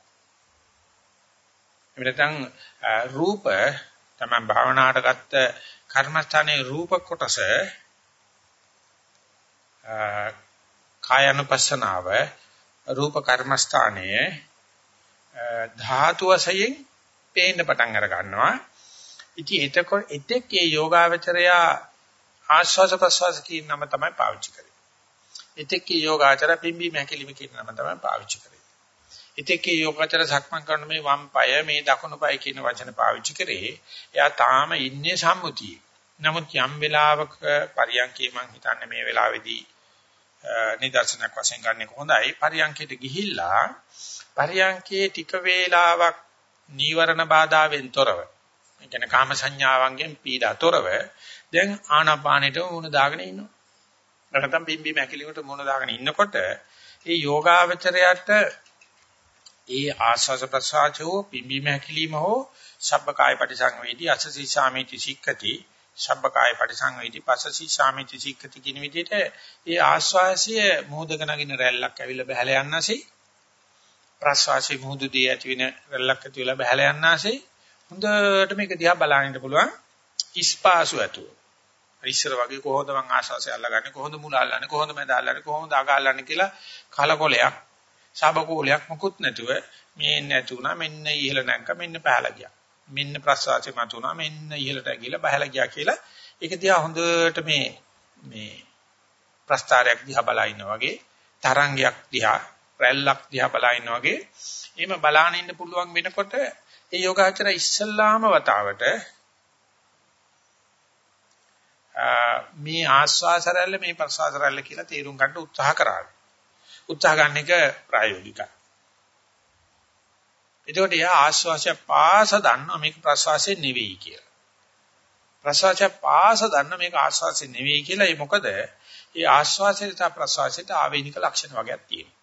එහෙම නැත්නම් රූප තමයි භාවනාවට ගත්ත කර්මස්ථානයේ රූප කොටස කායනුපස්සනාව රූප කර්මස්ථානයේ ධාතු වශයෙන් පේන්න පටන් අර ගන්නවා. ඉතින් එතකොට එතෙක් ඒ යෝගාවචරයා ආස්වාස ප්‍රසවාස කියන නම තමයි පාවිච්චි කරන්නේ. එතෙක් යෝගාචර පිම්බි මහැකිලිම කියන නම තමයි පාවිච්චි කරේ. එතෙක් යෝගාචර සක්මන් කරන මේ වම් පාය මේ දකුණු පාය කියන වචන පාවිච්චි කරේ. එයා තාම ඉන්නේ සම්මුතියේ. නමුත් යම් වෙලාවක පරියන්කේ මං හිතන්නේ මේ වෙලාවේදී නිදර්ශනයක් වශයෙන් ගන්න හොඳයි. පරියන්කේට ගිහිල්ලා පරියන්කේ ටික වේලාවක් නීවරණ බාධාවෙන් තොරව. ඒ කියන්නේ කාම සංඥාවන්ගෙන් පීඩා තොරව දැන් ආනාපානෙට මුණ දාගෙන ඉන්නවා. නැත්නම් බිම්බි මැකිලිමට මුණ දාගෙන ඉන්නකොට ඒ යෝගාවචරයට ඒ ආස්වාස ප්‍රසආචෝ බිම්බි මැකිලිම හෝ සබ්බකාය පරිසංවේදී අසසී සාමීති සික්කති සබ්බකාය පරිසංවේදී පසසි සාමිති සික්කති කියන විදිහට ඒ ආස්වාසය මෝදක නගින රැල්ලක් ඇවිල්ලා බහැලා යන්නසේ ප්‍රස්වාසයේ මුහුදු දී ඇති වෙන රැල්ලක් ඇති වෙලා බහැලා යන්නසේ හොඳට මේක දිහා බලන්න පුළුවන්. ඉස්පාසු ඇතුව. ඉස්සර වගේ කොහොමද මං ආශාසය අල්ලගන්නේ කොහොමද මුල අල්ලන්නේ කොහොමද මැද අල්ලන්නේ කොහොමද අග අල්ලන්නේ කියලා කලකොලයක් සබකෝලයක් මොකුත් නැතුව මේ නැතුණා මෙන්න ඉහළ නැංක මෙන්න පහළ ගියා. මෙන්න ප්‍රසවාසය මතුණා මෙන්න ඉහළට ගිහලා බහලා ගියා කියලා ඒක දිහා හොඳට මේ මේ ප්‍රස්තාරයක් දිහා බලා ඉන්නා වගේ තරංගයක් දිහා රැල්ලක් දිහා බලා ඉන්නා වගේ එහෙම බලාන ඉන්න පුළුවන් වෙනකොට ඒ යෝගාචර ඉස්සල්ලාම වතාවට මේ ආස්වාස රැල්ල මේ ප්‍රසවාස රැල්ල කියලා තේරුම් ගන්න උත්සාහ කරා. උත්සාහ ගන්න එක ප්‍රායෝගිකයි. එතකොට යා ආශ්වාසය පාස දන්නවා මේක ප්‍රශ්වාසය නෙවෙයි කියලා. ප්‍රශ්වාසය පාස දන්න මේක ආශ්වාසය නෙවෙයි කියලා ඒ මොකද? ඒ ආශ්වාසයට සහ ප්‍රශ්වාසයට ආවේනික ලක්ෂණ වගේක් තියෙනවා.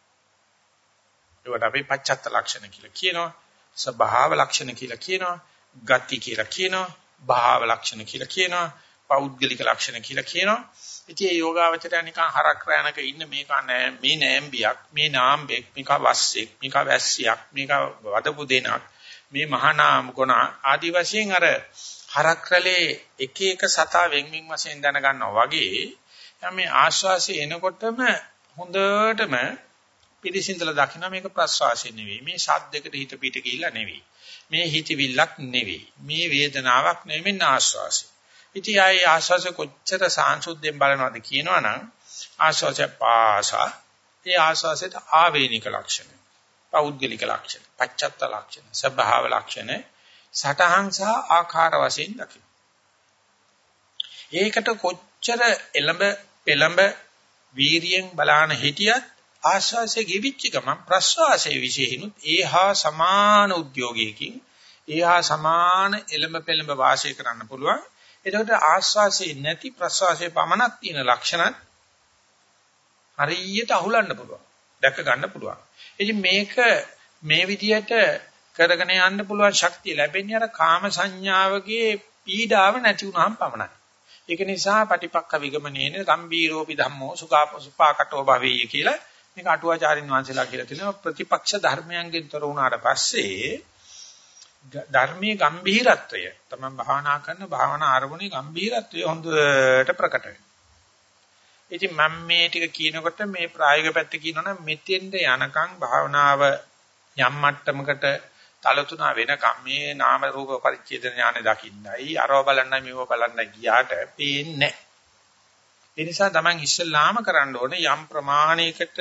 ඒකට අපි පච්චත්ත ලක්ෂණ කියලා කියනවා. ස්වභාව ලක්ෂණ කියලා කියනවා. ගති කියලා කියනවා. භාව ලක්ෂණ කියලා කියනවා. පෞද්ගලික ලක්ෂණ කියලා කියනවා. ඉතින් මේ යෝගාවචරය නිකන් හරක් රැනක ඉන්න මේක නෑ මේ නෑම්බියක් මේ නාම්බෙක් මේක වස්සෙක් මේක වැස්සියක් මේක වදපු දෙනක් මේ මහානාම ගුණ ආදි වශයෙන් අර හරක් රැලේ එක එක සතා වෙන්මින් වශයෙන් දැන ගන්නවා වගේ මේ ආශ්වාසය එනකොටම හොඳටම පිළිසින්දලා දකින්න මේක ප්‍රශ්වාසය නෙවෙයි මේ ශබ්දයකට හිත පිට ගිහිල්ලා නෙවෙයි මේ හිතවිල්ලක් නෙවෙයි මේ වේදනාවක් නෙවෙයි ආශ්වාසය ඉතින් ආයේ ආශ්වාසය කොච්චර සාංශුද්ධයෙන් බලනවද කියනවනම් ආශ්වාසය පාසා ඒ ආශ්වාසයට ආවේනික ලක්ෂණ පෞද්ගලික ලක්ෂණ පච්චත්ත ලක්ෂණ ස්වභාව ලක්ෂණ සටහන් සහ ආකාර වශයෙන් දකින්න. ඒකට කොච්චර එළඹ පෙළඹ වීරියෙන් බලාන හිටියත් ආශ්වාසයේ ගෙවිච්ච ගමන් ප්‍රශ්වාසයේ විශේෂිනුත් ඒහා සමාන උද්‍යෝගයකින් ඒහා සමාන එළඹ පෙළඹ වාසය කරන්න පුළුවන් එතකොට ආස්වාසේ නැති ප්‍රස්වාසයේ පමණක් තියෙන ලක්ෂණ හරියට අහුලන්න පුළුවන්. දැක ගන්න පුළුවන්. ඉතින් මේක මේ විදිහට කරගෙන යන්න පුළුවන් ශක්තිය ලැබෙන්නේ අර කාම සංඥාවගේ පීඩාව නැති වුනහම පමණයි. ඒක නිසා පටිපක්ඛ විගමනේන ගම්බීරෝපි ධම්මෝ සුඛාපසුපාකටෝ භවෙය කියලා මේක අටුවාචාරින් වහන්සේලා කියලා තියෙනවා ප්‍රතිපක්ෂ ධර්මයන්ගෙන් තොර වුණාට පස්සේ ධර්මයේ ගම්භීරත්වය තමයි භාවනා කරන භාවනා ආරමුණේ ගම්භීරත්වය හොඳට ප්‍රකට වෙනවා. ඉතින් මම මේ ටික කියනකොට මේ ප්‍රායෝගික පැත්ත කියනවනම් මෙතෙන්ද යනකම් භාවනාව යම් මට්ටමකට තලතුණා වෙනකම් මේ නාම රූප පරිච්ඡේද ඥානෙ දකින්නයි අරව බලන්නයි මේව බලන්නයි ගියාට පේන්නේ නැහැ. ඒ නිසා Taman ඉස්සල්ලාම කරන්න ඕනේ යම් ප්‍රමාණයකට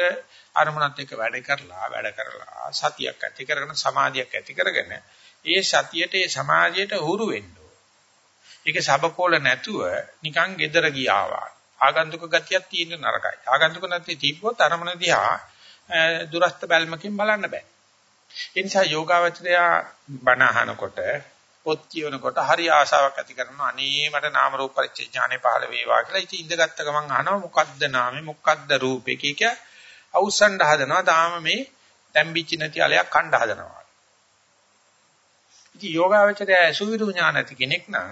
අරමුණත් එක්ක වැඩ කරලා වැඩ කරලා සතියක් ඇති කරගෙන සමාධියක් ඇති කරගෙන ඒ සතියට ඒ සමාජයට හුරු වෙන්න ඒක සබකෝල නැතුව නිකන් gedara ගියාවා. ආගන්තුක ගතියක් තියෙන නරකයි. ආගන්තුක නැති තිබ්බොත් අරමුණ දිහා දුරස්ත බැල්මකින් බලන්න බෑ. ඒ නිසා යෝගාවචරය බණ අහනකොට පොත් කියනකොට හරි ආශාවක් ඇති කරනවා අනේ මට නාම රූප පරිච්ඡේ ඥානෙ පහළ වේවා කියලා. ඉතින් ඉඳගත්ත ගමන් අහනවා මොකද්ද නාමේ මොකද්ද රූපේ කිය කිය අවුස්සන්න හදනවා. තාම මේ තැම්බිච්ච නැති අලයක් කණ්ඩ හදනවා. ඉතින් යෝගාවචරය සුවිරු ඥාන ඇති කෙනෙක් නම්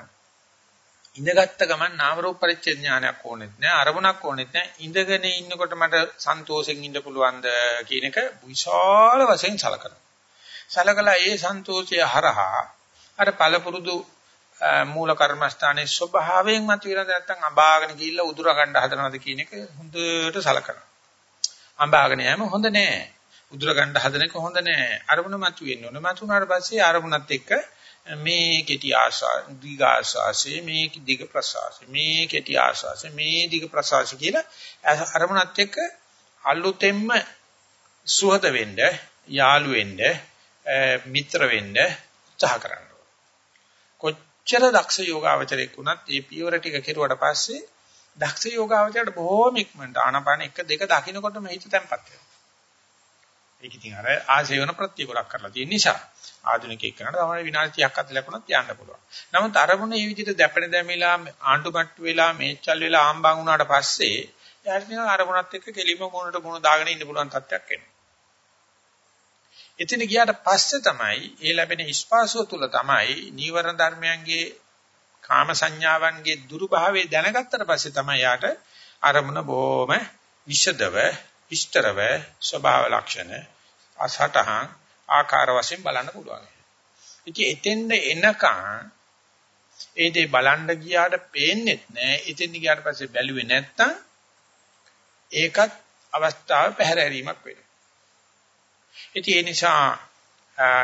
ඉඳගත්ත ගමන් නාම රූප පරිච්ඡේද ඥානයක් ඕනෙත් නෑ අරමුණක් ඕනෙත් නෑ ඉඳගෙන ඉන්නකොට මට සන්තෝෂෙන් ඉන්න පුළුවන්ද කියන එක විශාල වශයෙන් සලකනවා. සලකලා ඒ සන්තෝෂය හරහා අර පළපුරුදු මූල කර්මස්ථානයේ ස්වභාවයෙන් මතුවෙලා නැත්තම් අඹාගෙන ගිහිල්ලා උදුර ගන්න හදනවද කියන එක හොඳට සලකනවා. අඹාගෙන යෑම හොඳ නෑ. උදුර ගන්න හදන එක හොඳ නෑ. අරමුණ මතු වෙන්න ඕන. මතු වුණාට පස්සේ අරමුණත් එක්ක මේ කෙටි ආශා දීඝ ආශාසෙ මේ දීඝ ප්‍රසවාසෙ මේ කෙටි ආශාසෙ මේ දීඝ ප්‍රසවාසෙ කියලා අරමුණත් එක්ක අලුතෙන්ම සුහද වෙන්න යාළු වෙන්න මිත්‍ර වෙන්න උත්සාහ කරන්න කොච්චර දක්ෂ යෝගාවචරයක් වුණත් මේ පියවර ටික කෙරුවට පස්සේ දක්ෂ යෝගාවචරයට බොහොම ඉක්මනට ආනපාන 1 2 දකින්නකොටම හිත තැම්පත් වෙනවා ඒක ඉතින් අර ආශේවන ප්‍රත්‍ය ගොඩක් කරලා තියෙන නිසා ආධුනිකයෙක් කරනට තමයි විනාඩි 30ක් අතර ලැබුණත් යන්න පුළුවන්. නමුත් අරමුණ මේ විදිහට දැපෙන දැමිලා ආණ්ඩුමට්ටු වෙලා මේචල් වෙලා ආම්බන් වුණාට පස්සේ යාට නිකන් අරමුණත් එක්ක කෙලිම මොනට මොන දාගෙන ඉන්න පුළුවන් තත්ත්වයක් එනවා. එතන ගියාට පස්සේ තමයි ඒ ලැබෙන ස්පාසුව තුල තමයි නීවරණ ධර්මයන්ගේ කාම සංඥාවන්ගේ දුරුභාවය දැනගත්තට පස්සේ තමයි යාට අරමුණ බොහොම විෂදව, විස්තරව ස්වභාව ලක්ෂණ අසටහන් ආකාර වශයෙන් බලන්න පුළුවන්. ඉතින් එතෙන්ද එනකන් ඒ දේ බලන්න ගියාට පේන්නේ නැහැ. එතෙන් ගියාට පස්සේ බැලුවේ නැත්තම් ඒකත් අවස්ථාව පැහැරීමක් වෙනවා. ඉතින් ඒ නිසා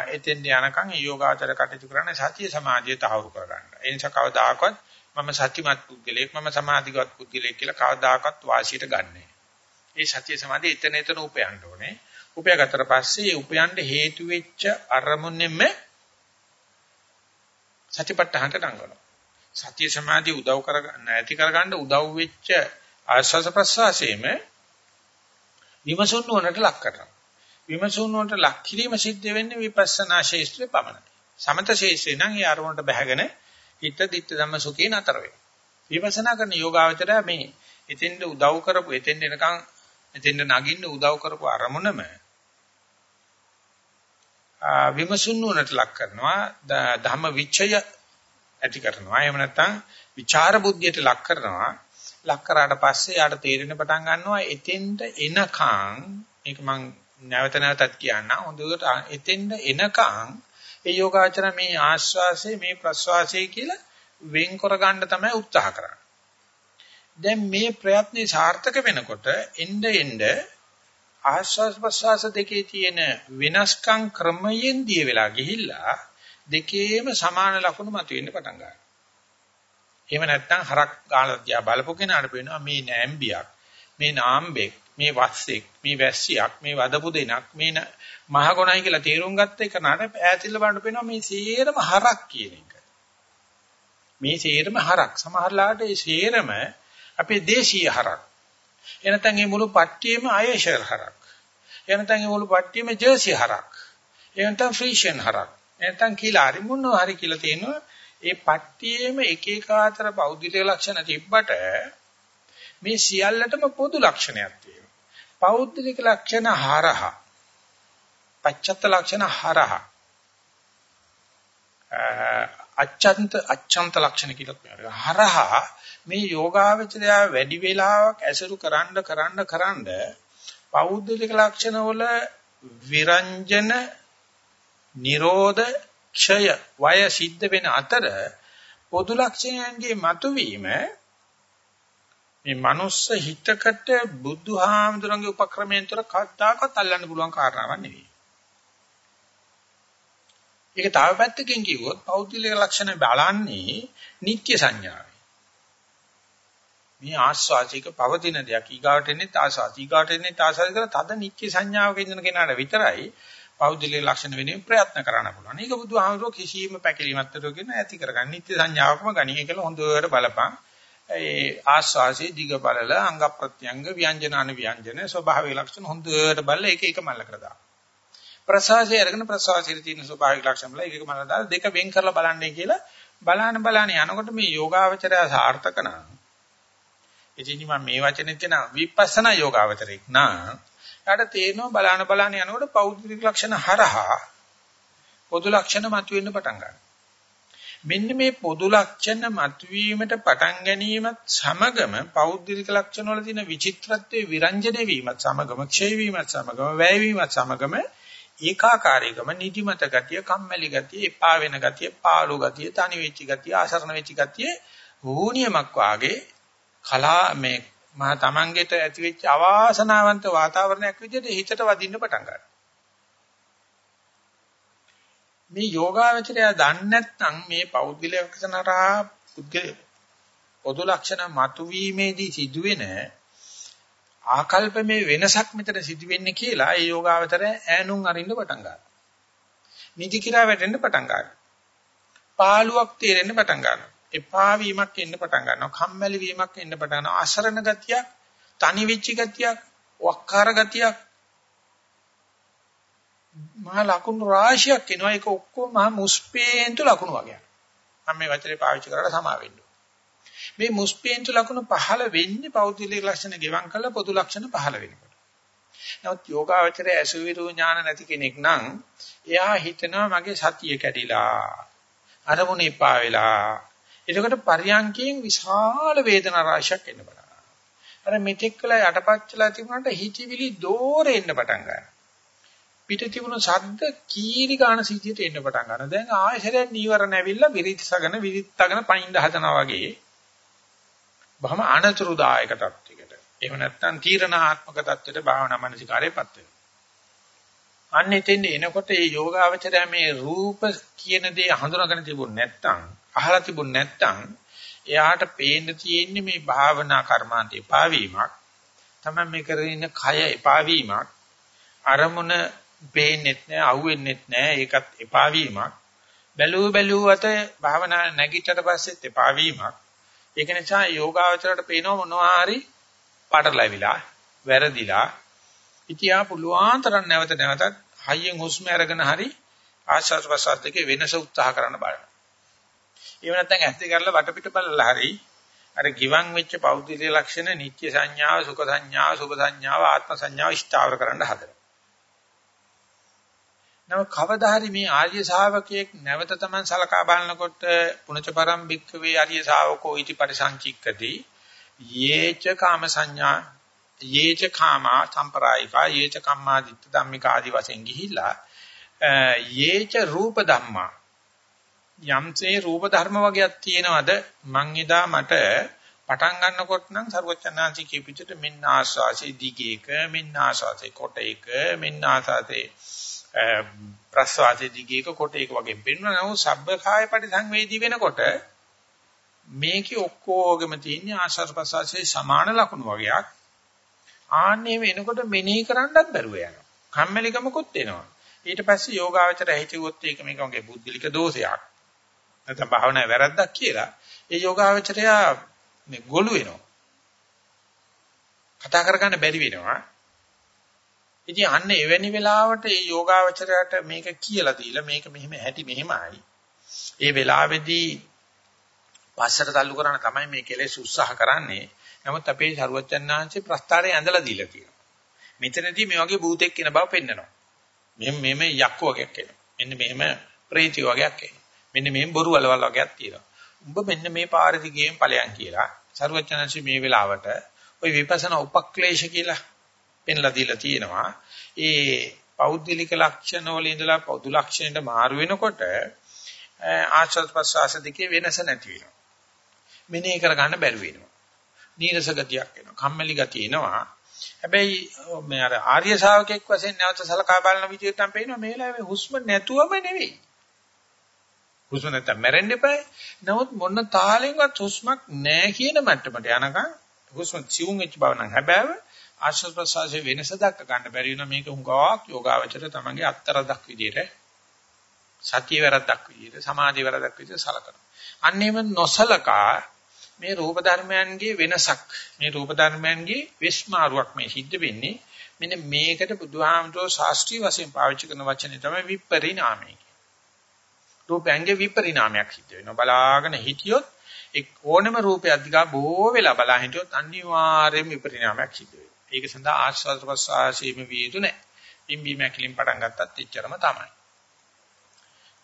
එතෙන් යනකම් යෝගාචර කටයුතු කරන්න සතිය සමාධිය තහවුරු කරගන්න. ඒ නිසා කවදාකවත් මම සත්‍යමත් පුද්ගලයෙක් මම සමාධිගත පුද්ගලයෙක් කියලා කවදාකවත් වාසියට ගන්නෑ. ඒ සතිය සමාධිය එතන එතන උපයන්න ඕනේ. උපයාගත්තට පස්සේ උපයන්න හේතු වෙච්ච අරමුණෙම සතිපට්ඨානට නංගනවා. සතිය සමාධිය උදව් කරගන්න ඇති කරගන්න උදව් වෙච්ච ආස්වාස ප්‍රසවාසයේම විමසුන් නුවණට ලක් කරනවා. විමසුන් නුවණට ලක් කිරීම සිද්ධ වෙන්නේ විපස්සනා ශේෂ්ත්‍රේ පමණයි. සමත ශේෂ්ත්‍රේ නම් ඒ අරමුණට බැහැගෙන හිත දිත්ත ධම්ම සුඛේ නතර වෙනවා. විපස්සනා කරන යෝගාවචරය මේ එතෙන්ද උදව් කරපු එතෙන්ද එනකන් එතෙන්ද නගින්න උදව් කරපු අරමුණම විමසුන් නුවණට ලක් කරනවා ධම්ම විචය ඇති කරනවා එහෙම නැත්නම් විචාර බුද්ධියට ලක් කරනවා ලක් කරාට පස්සේ යාට තේරෙන පටන් ගන්නවා එතෙන්ට එනකන් මේක මම නැවත නැවතත් කියන්න හොඳට එතෙන්ට එනකන් ඒ යෝගාචර මේ ආශ්වාසය මේ ප්‍රශ්වාසය කියලා වෙන් කර ගන්න තමයි උත්සාහ කරන්නේ. දැන් මේ ප්‍රයත්නේ සාර්ථක වෙනකොට එnde එnde ආශ්වාස ප්‍රශ්වාස දෙකේ තියෙන වෙනස්කම් ක්‍රමයෙන් දිය වෙලා ගිහිල්ලා දෙකේම සමාන ලක්ෂණ මතුවෙන්න පටන් ගන්නවා. එහෙම නැත්නම් හරක් ගාලා තියා බලපු කෙනාට පේනවා මේ නෑම්බියක්, මේ නාම්බෙක්, මේ වස්සෙක්, මේ වැස්සියක්, මේ වදපු දෙනක්, මේ මහගොණයි කියලා තේරුම් ගත්ත එක නඩ ඈතිල්ල බලන්න පේනවා මේ සේරම හරක් කියන එක. මේ සේරම හරක්. සමහරලාට මේ සේරම අපේ දේශීය හරක්. එනතන් මේ මුළු පට්ටියම ආයේෂර් හරක්. එනතන් මේ මුළු පට්ටියම ජර්සි හරක්. එනතන් ෆ්‍රීෂන් හරක්. එනතන් කියලා හරි මොනවා හරි කියලා තියෙනවා. ඒ පට්ටියේම එක එක අතර පෞද්ගලික ලක්ෂණ තිබ්බට මේ සියල්ලටම පොදු ලක්ෂණයක් තියෙනවා. පෞද්ගලික ලක්ෂණ හරහා පච්චත්ත ලක්ෂණ හරහා අච්ඡන්ත අච්ඡන්ත ලක්ෂණ කියලා කියනවා. හරහා මේ යෝගාවචරය වැඩි වේලාවක් ඇසුරු කරන්න කරන්න කරන්න පෞද්ගලික ලක්ෂණ වල විරංජන නිරෝධ ක්ෂය වය සිද්ධ වෙන අතර පොදු ලක්ෂණයන්ගේ මතුවීම මේ මනුස්ස හිතකට බුදුහාමුදුරන්ගේ උපක්‍රමයෙන් තොර කවදාකවත් අල්ලන්න පුළුවන් කාරණාවක් නෙවෙයි. ඒක තව පැත්තකින් කිව්වොත් පෞද්ගලික ලක්ෂණ බලන්නේ නිත්‍ය සංඥාවයි. මේ ආස්වාසික පවතින දෙයක් ඊගාට එන්නේ ආස්වාසි ඊගාට එන්නේ ආස්වාසි කියලා තද නිත්‍ය සංඥාවක ඉඳන කෙනාට විතරයි පෞද්ගලික ලක්ෂණ වෙනින් ප්‍රයත්න කරන්න පුළුවන්. ඒක බුදුහාමුදුරුවෝ කිසියම් පැකිලීමක් තෝරගෙන ඇති කරගන්න නිත්‍ය සංඥාවකම ගණී කියලා හොඳට බලපං. ඒ ආස්වාසේ දිග බලල අංග ප්‍රත්‍යංග ව්‍යංජනාන ව්‍යංජන ස්වභාවික ලක්ෂණ හොඳට බලලා ඒක එක මල්ලකට දාන්න. ප්‍රසවාසයේ අරගෙන ප්‍රසවාසයේ තියෙන ස්වභාවික ලක්ෂණ වල එක එක මල්ල දාලා දෙක වෙන් කරලා බලන්නේ කියලා බලාන බලාන යනකොට මේ යෝගාවචරය සාර්ථක නම් ඉතින් මම මේ වචනේ කියන විපස්සනා යෝගාවචරයක් නා යාට තේරෙනවා බලාන බලාන යනකොට පෞද්ගලික ලක්ෂණ හරහා පොදු ලක්ෂණ මතුවෙන්න පටන් ගන්නවා. මෙන්න මේ පොදු ලක්ෂණ මතුවීමට පටන් ගැනීමත් සමගම පෞද්ගලික ලක්ෂණ වල තියෙන විචිත්‍රත්වයේ විරංජන වීමත් සමගම ක්ෂය වීමත් සමගම වැය වීමත් සමගම ඒකාකාරීකම නිදිමත ගතිය කම්මැලි ගතිය එපා වෙන ගතිය පාළු ගතිය තනි වෙච්ච ගතිය ආසරණ වෙච්ච ගතිය වූනියමක් වාගේ කලා මේ මා තමන්ගෙට ඇති වෙච්ච අවාසනාවන්ත වාතාවරණයක් විදිහට හිතට වදින්න පටන් ගන්නවා. මේ යෝගාවචරය දන්නේ නැත්නම් මේ පෞද්ගලික ලක්ෂණරා පුද්ගල පොදු ලක්ෂණ මතුවීමේදී සිදුවෙන ආකල්පමේ වෙනසක් මෙතන සිදුවෙන්නේ කියලා ඒ යෝගාවචරය ඈනුම් අරින්න පටන් ගන්නවා. නිදි කිරා වැටෙන්න පටන් ගන්නවා. පාළුවක් තේරෙන්න පටන් ගන්නවා. එපා වීමක් එන්න පටන් ගන්නවා. කම්මැලි වීමක් එන්න පටන් ගන්නවා. අසරණ ගතියක්, තනි වෙච්ච ගතියක්, වක්කාර ගතියක්. මහා ලකුණු රාශියක් එනවා. ඒක ඔක්කොම මහා මුස්පේන්තු ලකුණු වගේ. මම මේ වචනේ පාවිච්චි කරලා සමා වෙන්න. මේ මුස්පේන්තු ලකුණු පහළ වෙන්නේ පෞද්ගලික ලක්ෂණ ගෙවම් කළ පොදු ලක්ෂණ පහළ වෙනකොට. නමුත් යෝගාවචරයේ අසුවිරු ඥාන නැති කෙනෙක් නම් එයා හිතනවා මගේ සතිය කැඩිලා අරමුණ එපා වෙලා එතකොට පරියන්කයෙන් විශාල වේදනා රාශියක් එන්න පටන් ගන්නවා. අර මෙතෙක් කළා යටපත්චලා තිබුණාට හිතවිලි දෝරේ එන්න පටන් ගන්නවා. පිට තිබුණු ශබ්ද කීරි ගන්න සිටියට එන්න පටන් ගන්නවා. දැන් ආයශරයෙන් නීවරණ ඇවිල්ලා විරිත්සගෙන විරිත්තගෙන පයින් හදනවා වගේ. බහම අනතුරුදායක තත්යකට. එහෙම නැත්නම් තීරණාත්මක තත්ත්වයට භාවනා මනසිකාරයපත් වෙනවා. අන්න එතෙන් එනකොට මේ යෝගාවචරය මේ රූප කියන දේ හඳුනාගෙන තිබුණ නැත්නම් අහලා තිබුණ නැත්නම් එයාට පේන්න තියෙන්නේ මේ භාවනා කර්මාන්ත එපාවීමක් තමයි මේ කරගෙන ඉන්න කය එපාවීමක් අරමුණ පේන්නෙත් නෑ අහුවෙන්නෙත් නෑ ඒකත් එපාවීමක්. බැලුව බැලුවට භාවනා නැගිටට පස්සෙත් එපාවීමක්. ඒක නිසා යෝගාවචරයට පේනව මොනවා හරි පාටලවිලා වැරදිලා ඉතියා පුළුවන් තරම් නැවත නැවතත් හයියෙන් හුස්ම අරගෙන හරි ආශ්වාස ප්‍රශ්වාස දෙකේ වෙනස උත්සාහ කරන්න බලන්න. එහෙම නැත්නම් ඇස් දෙක කරලා වටපිට බලලා හරි අර ගිවන් වෙච්ච පෞද්ගලික ලක්ෂණ නිත්‍ය සංඥාව සුඛ සංඥාව සුභ සංඥාව ආත්ම සංඥාව ඉෂ්ඨාවර කරන්න හදනවා. නම කවදා හරි මේ ආර්ය ශාවකයෙක් නැවත තමන් සලකා බලනකොට පුණජ පරම්පික්ක වේ ආර්ය ශාවකෝ ඉති පරිසංචික්කති යේච කාම සංඥා යේච කාමා සම්ප්‍රායිකා යේච කම්මා දිත්ත ධම්මික ආදි වශයෙන් ගිහිලා යේච රූප ධම්මා යම්සේ රූප ධර්ම වගේක් තියෙනවද මං එදා මට පටන් ගන්නකොට නම් සර්වචනාංශි කියපිටට මෙන්න ආස්වාසේ දිගේක මෙන්න ආස්වාසේ කොටේක මෙන්න ආස්වාසේ ප්‍රස්වාසේ දිගේක කොටේක වගේ පෙන්වන නමුත් සබ්බ කාය පරිසංවේදී වෙනකොට මේකේ ඔක්කොගෙම තියෙන ආශ්වාස ප්‍රශ්වාසයේ සමාන ලක්ෂණ වගේක් ආන්නේ වෙනකොට මෙනෙහි කරන්නත් බැරුව යනවා. කම්මැලිකමකුත් එනවා. ඊට පස්සේ යෝගාවචර හිතුවොත් ඒක මේක වගේ බුද්ධිලික දෝෂයක්. නැත්නම් භාවනාවේ වැරද්දක් කියලා. ඒ යෝගාවචරය මේ ගොළු වෙනවා. කතා කරගන්න බැරි වෙනවා. ඉතින් අන්න එවැනි වෙලාවට මේ යෝගාවචරයට මේක කියලා දීලා මේක මෙහෙම හැටි මෙහෙමයි. ඒ වෙලාවේදී පස්සට තල්ලු කරන තමයි මේ කෙලෙස් උත්සාහ කරන්නේ. නමුත් අපේ ਸਰුවචන්නාංශේ ප්‍රස්තාරේ ඇඳලා දීලා තියෙනවා. මෙතනදී මේ වගේ භූතෙක් කියන බව පෙන්නනවා. මෙහෙම මෙහෙම යක්කු වගේක් එනවා. මෙන්න මෙහෙම ප්‍රේතය වගේක් එනවා. මෙන්න මේ බොරු වලවල් වගේක් තියෙනවා. උඹ මෙන්න මේ පාරේ දිගේම ඵලයන් කියලා සර්වඥාන්සේ මේ වෙලාවට ওই විපස්සනා උපක්ලේශ කියලා පෙන්ලා දීලා තියෙනවා. ඒ පෞද්ගලික ලක්ෂණ වල ඉඳලා පොදු ලක්ෂණයට මාරු වෙනකොට ආශ්‍රත් ප්‍රසවාස දෙකේ වෙනස නැති වෙනවා. මෙනෙහි කරගන්න බැරි වෙනවා. නීරස ගතියක් එනවා. කම්මැලි ගතිය එනවා. හැබැයි මේ අර ආර්ය ශාවකෙක් වශයෙන් නැවත සලකා බලන විදිහට නම් පේනවා මේ වෙලාවේ හුස්ම නැතුවම නෙවෙයි. හුස්ම නැත්නම් මැරෙන්න එපායි. නමුත් මොන තාලෙන්වත් හුස්මක් නැහැ කියන මට්ටමට යනකම් හුස්ම සිවුම් වෙච්ච බව නම් හැබැයි ආශ්වාස ප්‍රශ්වාසයේ වෙනස දක්ක ගන්න බැරි වෙන මේක හුඟක් යෝගාවචර තමන්ගේ අත්තරදක් විදිහට සතිය වැරද්දක් විදිහට සමාධිය වැරද්දක් විදිහට සලකනවා. අන්නේම නොසලකා මේ රූප ධර්මයන්ගේ වෙනසක් මේ රූප ධර්මයන්ගේ විස්මාරුවක් මේ සිද්ධ වෙන්නේ මෙන්න මේකට බුදුහාමතුෝ ශාස්ත්‍රීය වශයෙන් පාවිච්චි කරන වචනේ තමයි විපරිණාමය රූපයන්ගේ විපරිණාමයක් සිද්ධ වෙනවා බලාගෙන හිටියොත් එක් ඕනම රූපයක් දිහා බොහෝ වෙලා බලා හිටියොත් අනිවාර්යයෙන්ම විපරිණාමයක් සිද්ධ වෙනවා ඒක සඳහා ආස්වාද ප්‍රසආසීම විය යුතු නැහැ පිම්බි මැකිලින් පටන් ගත්තත් එච්චරම තමයි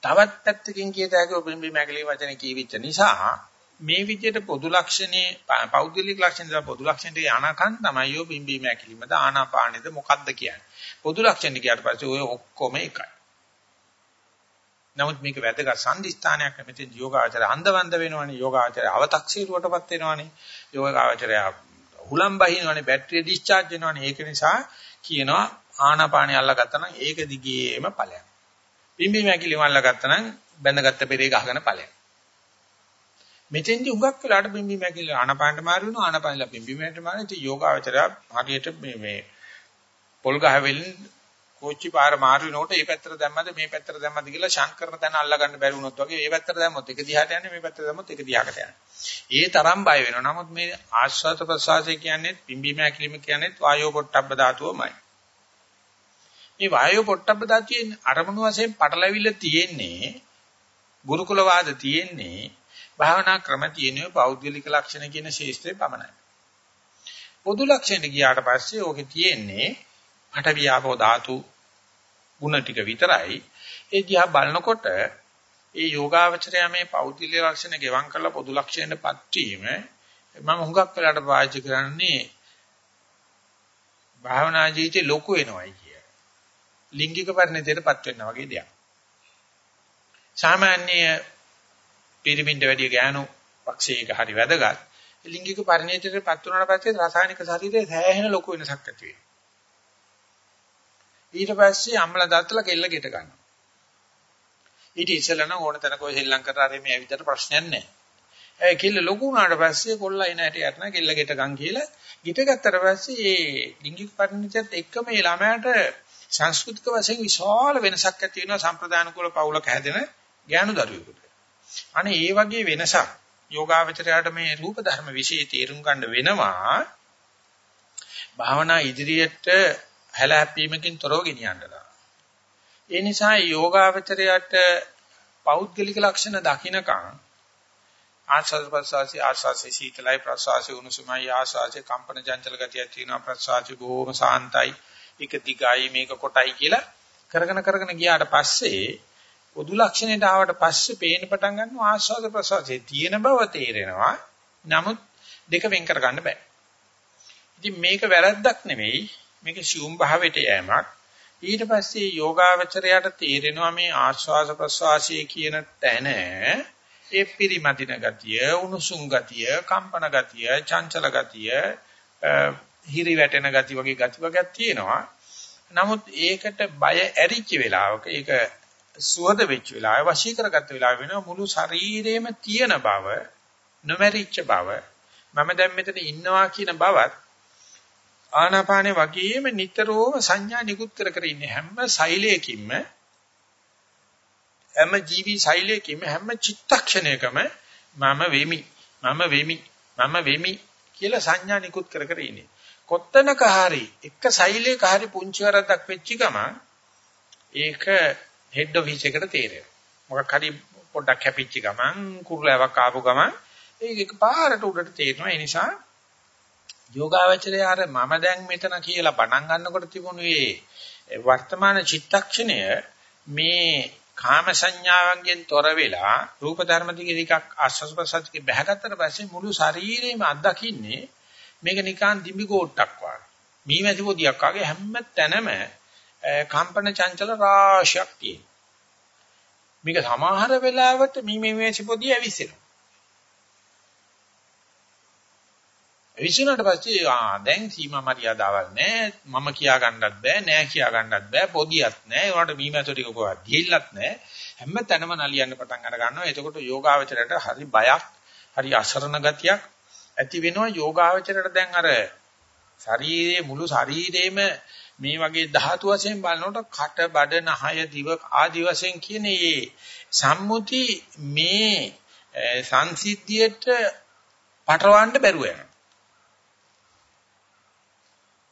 තවත් පැත්තකින් කියත හැකි පිම්බි මැකිලි වචනේ කියවිච්ච නිසා මේ විදිහට පොදු ලක්ෂණේ පෞද්ගලික ලක්ෂණ දා පොදු ලක්ෂණට යනකන් තමයි යෝ පිම්බීම ඇකිලිමද ආනාපානෙද මොකද්ද කියන්නේ. පොදු ලක්ෂණ කියාට පස්සේ ඔය ඔක්කොම එකයි. නමුත් මේක වැදගත් සම්දිස්ථානයක් මෙතෙන් යෝගාචරය අන්දවන්ද වෙනවනේ. යෝගාචරය අව탁සීරුවටපත් වෙනවනේ. යෝගාචරය හුලම් බහිනවනේ බැටරිය ඩිස්චාර්ජ් වෙනවනේ. ඒක නිසා කියනවා ආනාපානිය අල්ලගත්තා නම් ඒක දිගේම ඵලයක්. පිම්බීම ඇකිලිම අල්ලගත්තා නම් බැඳගත්ත පෙරේ ගහගෙන ඵලයක්. මෙතෙන්දි උඟක් වෙලාට බිම්බි මැකිල ආනපානට මාරු වෙනවා. ආනපානලා බිම්බි මැට මාරු ඉතින් යෝගාවචරය හරියට මේ මේ පොල් ගහ වෙලින් කෝච්චි පාර මාරු වෙනකොට මේ පැත්තට දැම්මද මේ පැත්තට දැම්මද කියලා ශංකරන තැන අල්ල ගන්න බැරි වුණොත් වගේ මේ පැත්තට දැම්මොත් එක දිහාට යන්නේ මේ පැත්තට දැම්මොත් එක දිහාකට යන්නේ. ඒ තරම් බය වෙනවා. නමුත් මේ ආශ්වාස ප්‍රශ්වාසය කියන්නේ බිම්බි මැකිලිම කියන්නේ වායෝ පොට්ටබ්බ ධාතුවමයි. මේ වායෝ පොට්ටබ්බ ධාතුවේ අරමුණු වශයෙන් පටලවිල්ල තියෙන්නේ ගුරුකුල වාද තියෙන්නේ භාවනා ක්‍රම තියෙනවා පෞද්ගලික ලක්ෂණ කියන ශේෂ්ත්‍රේ පමණයි. පොදු ලක්ෂණ ගියාට පස්සේ ඕකේ තියෙන්නේ පඨවි ආපෝ ධාතු ಗುಣ ටික විතරයි. ඒ දිහා බලනකොට ඒ යෝගාවචරය මේ පෞද්ගලික ලක්ෂණ ගෙවම් කරලා පොදු ලක්ෂණයටපත් වීම මම හුඟක් වෙලාට පාවිච්චි කරන්නේ භාවනා ජීවිතේ ලොකු වෙනවයි කිය. ලිංගික පරිණතයටපත් වෙනවා වගේ දෙයක්. සාමාන්‍ය පිරිමින්ට වැඩිය ගෑනු පක්ෂයක හරි වැදගත්. ලිංගික පරිණතයටපත් වුණාට පස්සේ රසායනික ශරීරයේ සෑහෙන ලොකු වෙනසක් ඇති වෙනවා. ඊට පස්සේ අම්මලා දාත්තලා කෙල්ල ගෙට ගන්නවා. ඊට ඉස්සෙල්ලා නම් ඕන තැනක ඔය ශ්‍රී ලංකාවට ආරෙ මේ ඇවිදට ප්‍රශ්නයක් නැහැ. ඒ කෙල්ල ලොකු වුණාට පස්සේ කොල්ලා එන හැටි යටන කෙල්ල ගෙට ගන් කියලා ගෙට ගත්තට පස්සේ ඒ ලිංගික පරිණතියත් එක්කම මේ ළමයාට සංස්කෘතික වශයෙන් විශාල වෙනසක් ඇති වෙනවා සම්ප්‍රදාන කුල පවුලක හැදෙන ඥාන දරුවෙකුට. අනේ ඒ වගේ වෙනසක් යෝගාවචරයට මේ රූප ධර්ම વિશે තේරුම් ගන්න වෙනවා. භාවනා ඉදිරියට හැලහැප්පීමකින් තොරව ගෙනියන්නලා. ඒ නිසා යෝගාවචරයට පෞද්ගලික ලක්ෂණ දකින්නකම් ආස්වාද ප්‍රසවාසී ආස්වාසේ සීතලයි ප්‍රසවාසී උණුසුමයි ආස්වාසේ කම්පන චංචල ගතියක් තියෙනවා ප්‍රසවාසී බොහොම සාන්තයි එක දිගයි මේක කොටයි කියලා කරගෙන කරගෙන ගියාට පස්සේ පොදු ලක්ෂණයට ආවට පස්සේ පේන්න පටන් ගන්නවා ආස්වාද ප්‍රසවාසයේ තියෙන බව තේරෙනවා. නමුත් දෙක වෙන් කර ගන්න බෑ. ඉතින් මේක වැරද්දක් නෙවෙයි. මේක සියුම් භාවයට යෑමක් ඊට පස්සේ යෝගාවචරයට තේරෙනවා මේ ආස්වාස ප්‍රසවාසයේ කියන තැන ඒ පිරිමදින ගතිය, උණුසුම් ගතිය, කම්පන ගතිය, චංචල ගතිය, හිරි වැටෙන ගති වගේ ගති වර්ගයක් තියෙනවා. නමුත් ඒකට බය ඇරිච්ච වෙලාවක ඒක සුවද වෙච්ච වෙලාව වශී කරගත්ත වෙලාව වෙනවා මුළු ශරීරෙම තියෙන බව නොමැරිච්ච බව මම දැන් මෙතන ඉන්නවා කියන බවත් ආනාපානේ වගේම නිතරම සංඥා නිකුත් කර කර ඉන්නේ හැම සෛලයකින්ම හැම ජීවි සෛලයකින්ම හැම චිත්තක්ෂණයකම මම වෙමි මම වෙමි මම වෙමි කියලා සංඥා නිකුත් කර කර ඉන්නේ. කොත්තනක හරි එක සෛලයක හරි පුංචි වරද්දක් වෙච්ච ගමන් ඒක හෙඩ් ඔෆිස් එකට තේරෙනවා. මොකක් හරි පොඩ්ඩක් හැපිච්ච ගමන් කුරුලාවක් ආපු ගමන් ඒක එකපාරට උඩට තේරෙනවා. ඒ නිසා යෝගාවචරය අර මම දැන් මෙතන කියලා පටන් ගන්නකොට තිබුණු මේ වර්තමාන චිත්තක්ෂණය මේ කාම සංඥාවන්ගෙන් තොර වෙලා රූප ධර්ම දිගේ ටිකක් ආස්වාස් ප්‍රසද්දක බහගත්තට පස්සේ මුළු ශරීරෙම අත්දකින්නේ මේක නිකන් දිඹි කෝට්ටක් වගේ. මීමැසි පොදියක් වගේ හැම තැනම කම්පන චංචල රාශියක් තියෙනවා. මේක සමහර වෙලාවට මීමැසි පොදිය ඇවිස්සෙනවා. විශ්ුණාට පස්සේ ආ දැන් සීමා මරියාදාවල් නැහැ මම කියා ගන්නත් බෑ නෑ කියා ගන්නත් බෑ. පොදියක් නැහැ ඒවට මීමැසෝ ටික කොහොමද ගිහිල්ලත් නැහැ හැම තැනම නලියන්න පටන් අර ගන්නවා. එතකොට යෝගාවචරයට හරි බයක් හරි අසරණ ගතියක් ඇති වෙනවා. යෝගාවචරයට දැන් අර ශරීරයේ මුළු ශරීරේම මේ වගේ ධාතු වශයෙන් බලනකොට කට බඩ නහය දිව ආදි වශයෙන් කියන මේ සම්මුති මේ සංසිද්ධියට පටවන්න බැරුව යනවා.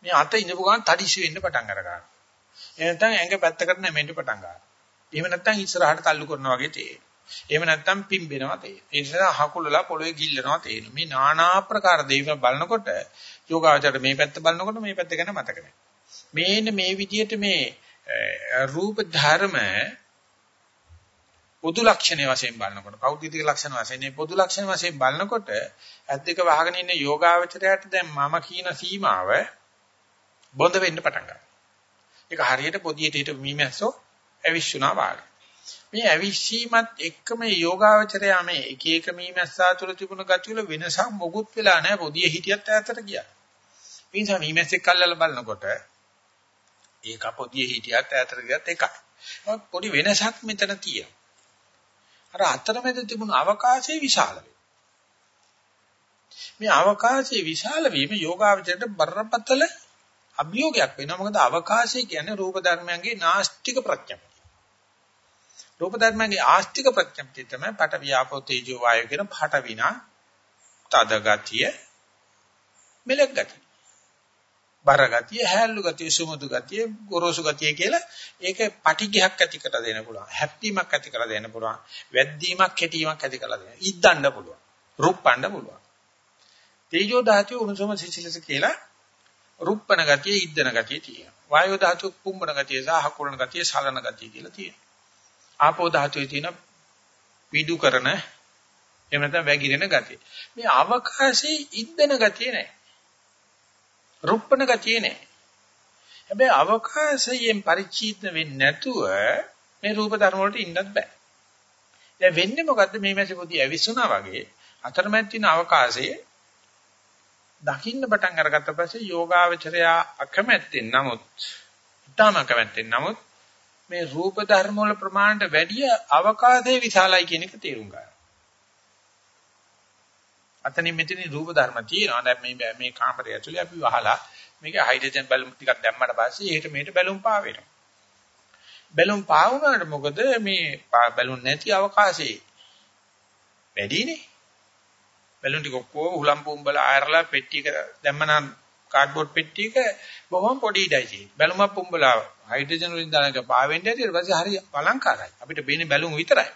මේ අත ඉඳපු ගමන් තඩිසි වෙන්න පටන් අර ගන්නවා. එහෙම නැත්නම් ඇඟ පැත්තකට නැමෙන්න පටන් ගන්නවා. එහෙම නැත්නම් ඉස්සරහට තල්ලු කරනවා වගේ තේරෙනවා. එහෙම නැත්නම් පිම්බෙනවා තේරෙනවා. ඒ නිසා හකුලලා පොළවේ ගිල්ලනවා තේරෙනවා. මේ নানা ආකාර දේවල් බලනකොට යෝගාවචරයට මේ පැත්ත බලනකොට මේ පැත්ත ගැන මතක නැහැ. මේන්න මේ විදිහට මේ රූප ධර්ම පොදු ලක්ෂණ වශයෙන් බලනකොට පෞද්ගලික ලක්ෂණ වශයෙන් පොදු ලක්ෂණ වශයෙන් බලනකොට ඇද්දක වහගෙන ඉන්න යෝගාවචරයට දැන් මම කියන සීමාව බොඳ වෙන්න පටන් ගන්නවා. ඒක හරියට පොදියට හිට මීමැස්සෝ ඇවිස්සුනා වාගේ. මේ ඇවිස්සීමත් එක්කම යෝගාවචරය මේ එක එක මීමැස්සා තුළ තිබුණ ගතිය වල වෙනසක් මොකුත් වෙලා නැහැ පොදිය හිටියත් ඈතට ගියා. මේ නිසා මීමැස්සෙක් කල්ලලා බලනකොට ඒක පොදිය හිටියත් ඈතට ගියත් එකයි. පොඩි වෙනසක් මෙතන තියෙනවා. අර අතරමැද තිබුණු අවකාශය විශාල මේ අවකාශයේ විශාල වීම යෝගාවචරයට බරපතල අභියෝගයක් වෙනවා. මොකද අවකාශය කියන්නේ රූප ධර්මයන්ගේ නාස්තික ප්‍රඥප්තිය. රූප ධර්මයන්ගේ ආස්තික ප්‍රඥප්තිය තමයි පට වියාපෝ තේජෝ වායෝ කියන පට විනා තද ගතිය මෙලක් ගතිය. බර ගතිය, හැල්ලු ගතිය, සුමුදු ගතිය, ගොරෝසු ගතිය කියලා ඒක පටිඝයක් ඇති කර දෙන්න පුළුවන්. හැප්පීමක් ඇති කර දෙන්න පුළුවන්. වැද්දීමක්, කෙටීමක් ඇති කර දෙන්න. ඉද්දන්න පුළුවන්. රුප්පන්න පුළුවන්. තේජෝ ධාතුව උණුසුම සිසිලස කියලා රුප්පන ගතිය, ඉද්දන ගතිය තියෙනවා. වායෝ ධාතු කුම්බන ගතිය සහ හකුරන ගතිය, සලන ගතිය කියලා තියෙනවා. ආපෝ ධාතුවේ තියෙන විදු කරන එහෙම නැත්නම් වැగిරෙන ගතිය. මේ අවකාශයේ ඉද්දන ගතිය නැහැ. රුප්පණ ගතිය නැහැ. හැබැයි අවකාශයෙන් පරිචිත්න වෙන්නේ නැතුව මේ රූප ධර්ම වලට ඉන්නත් බෑ. දැන් වෙන්නේ මොකද්ද මේ මැසි පොඩි ඇවිස්සුනා වගේ අතරමැද තියෙන අවකාශයේ දකින්න පටන් අරගත්ත පස්සේ යෝගාවචරයා අකමැත්තෙන් නමුත් ඊටම අකමැත්තෙන් නමුත් මේ රූප ධර්ම වල ප්‍රමාණයට වැඩිය අවකාශයේ විශාලයි කියන එක තේරුම් ගන්න. අතනින් මෙතනින් රූප ධර්ම තියෙනවා. දැන් මේ මේ කාමරය ඇතුලේ අපි වහලා මේක හයිඩ්‍රජන් බැලුම් ටිකක් දැම්මට පස්සේ ඒකට මේකට බැලුම් පාවෙනවා. බැලුම් පාවුනාට මොකද මේ බැලුම් නැති අවකාශයේ වැඩිනේ. බැලුම් ටික ඔක්කොම උලම් පුම්බලා ආයරලා පෙට්ටියක දැම්මනම් කාඩ්බෝඩ් පෙට්ටියක බොහොම පොඩි ඉඩයි තියෙන්නේ. බැලුමක් පුම්බලා හයිඩ්‍රජන් වලින් දානක පාවෙන්න ඇති ඊට පස්සේ හරි අලංකාරයි. අපිට පේන්නේ බැලුම් විතරයි.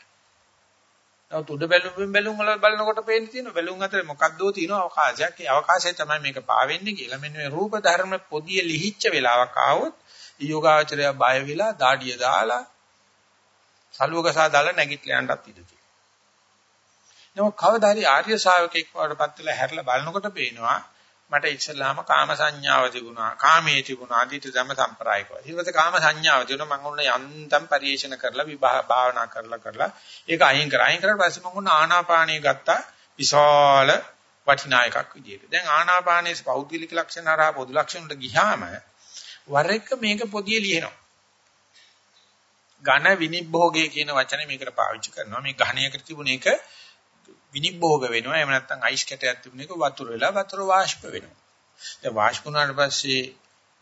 නමුත් උඩ බැලුම් බැලුම් වල බලනකොට පේන්නේ තියෙන බැලුම් අතරේ මොකක්දෝ තියෙන අවකාශයක්. ඒ අවකාශය තමයි මේක පාවෙන්නේ කියලා. මෙන්න මේ රූප ධර්ම පොදිය ලිහිච්ච වෙලාවක් ආවොත් යෝගාචරය බය වෙලා දාඩිය දාලා සලුවකසා දාලා නැගිටලා යන්නත් ඉඩ තියෙනවා. නමුත් කවදා හරි ආර්ය ශාවකෙක් වඩපත් වෙලා හැරලා බලනකොට පේනවා මට ඉස්සලාම කාම සංඥාව තිබුණා කාමයේ තිබුණා අදිට ධම සම්ප්‍රායිකව ඊට කාම සංඥාව තිබුණා මම උන්න යන්තම් පරිේෂණ කරලා විභා භාවනා කරලා කරලා ඒක අයින් කරා. අයින් කරලා පස්සේ මම උන්න ආනාපානිය ගත්තා විශාල වටිනායකක් විදියට. දැන් ආනාපානයේ පෞද්ගලික ලක්ෂණ හරහා පොදු ලක්ෂණ වලට ගියාම වර එක මේක පොදියේ ලියනවා. ඝන විනිභෝගය කියන වචනේ මේකට පාවිච්චි කරනවා. මේ ඝණයකට තිබුණ එක විනිභෝග වෙනවා. එහෙම නැත්නම් අයිස් කැටයක් තිබුණේක වතුර වෙලා වතුර වාෂ්ප වෙනවා. දැන් වාෂ්ප වුණාට පස්සේ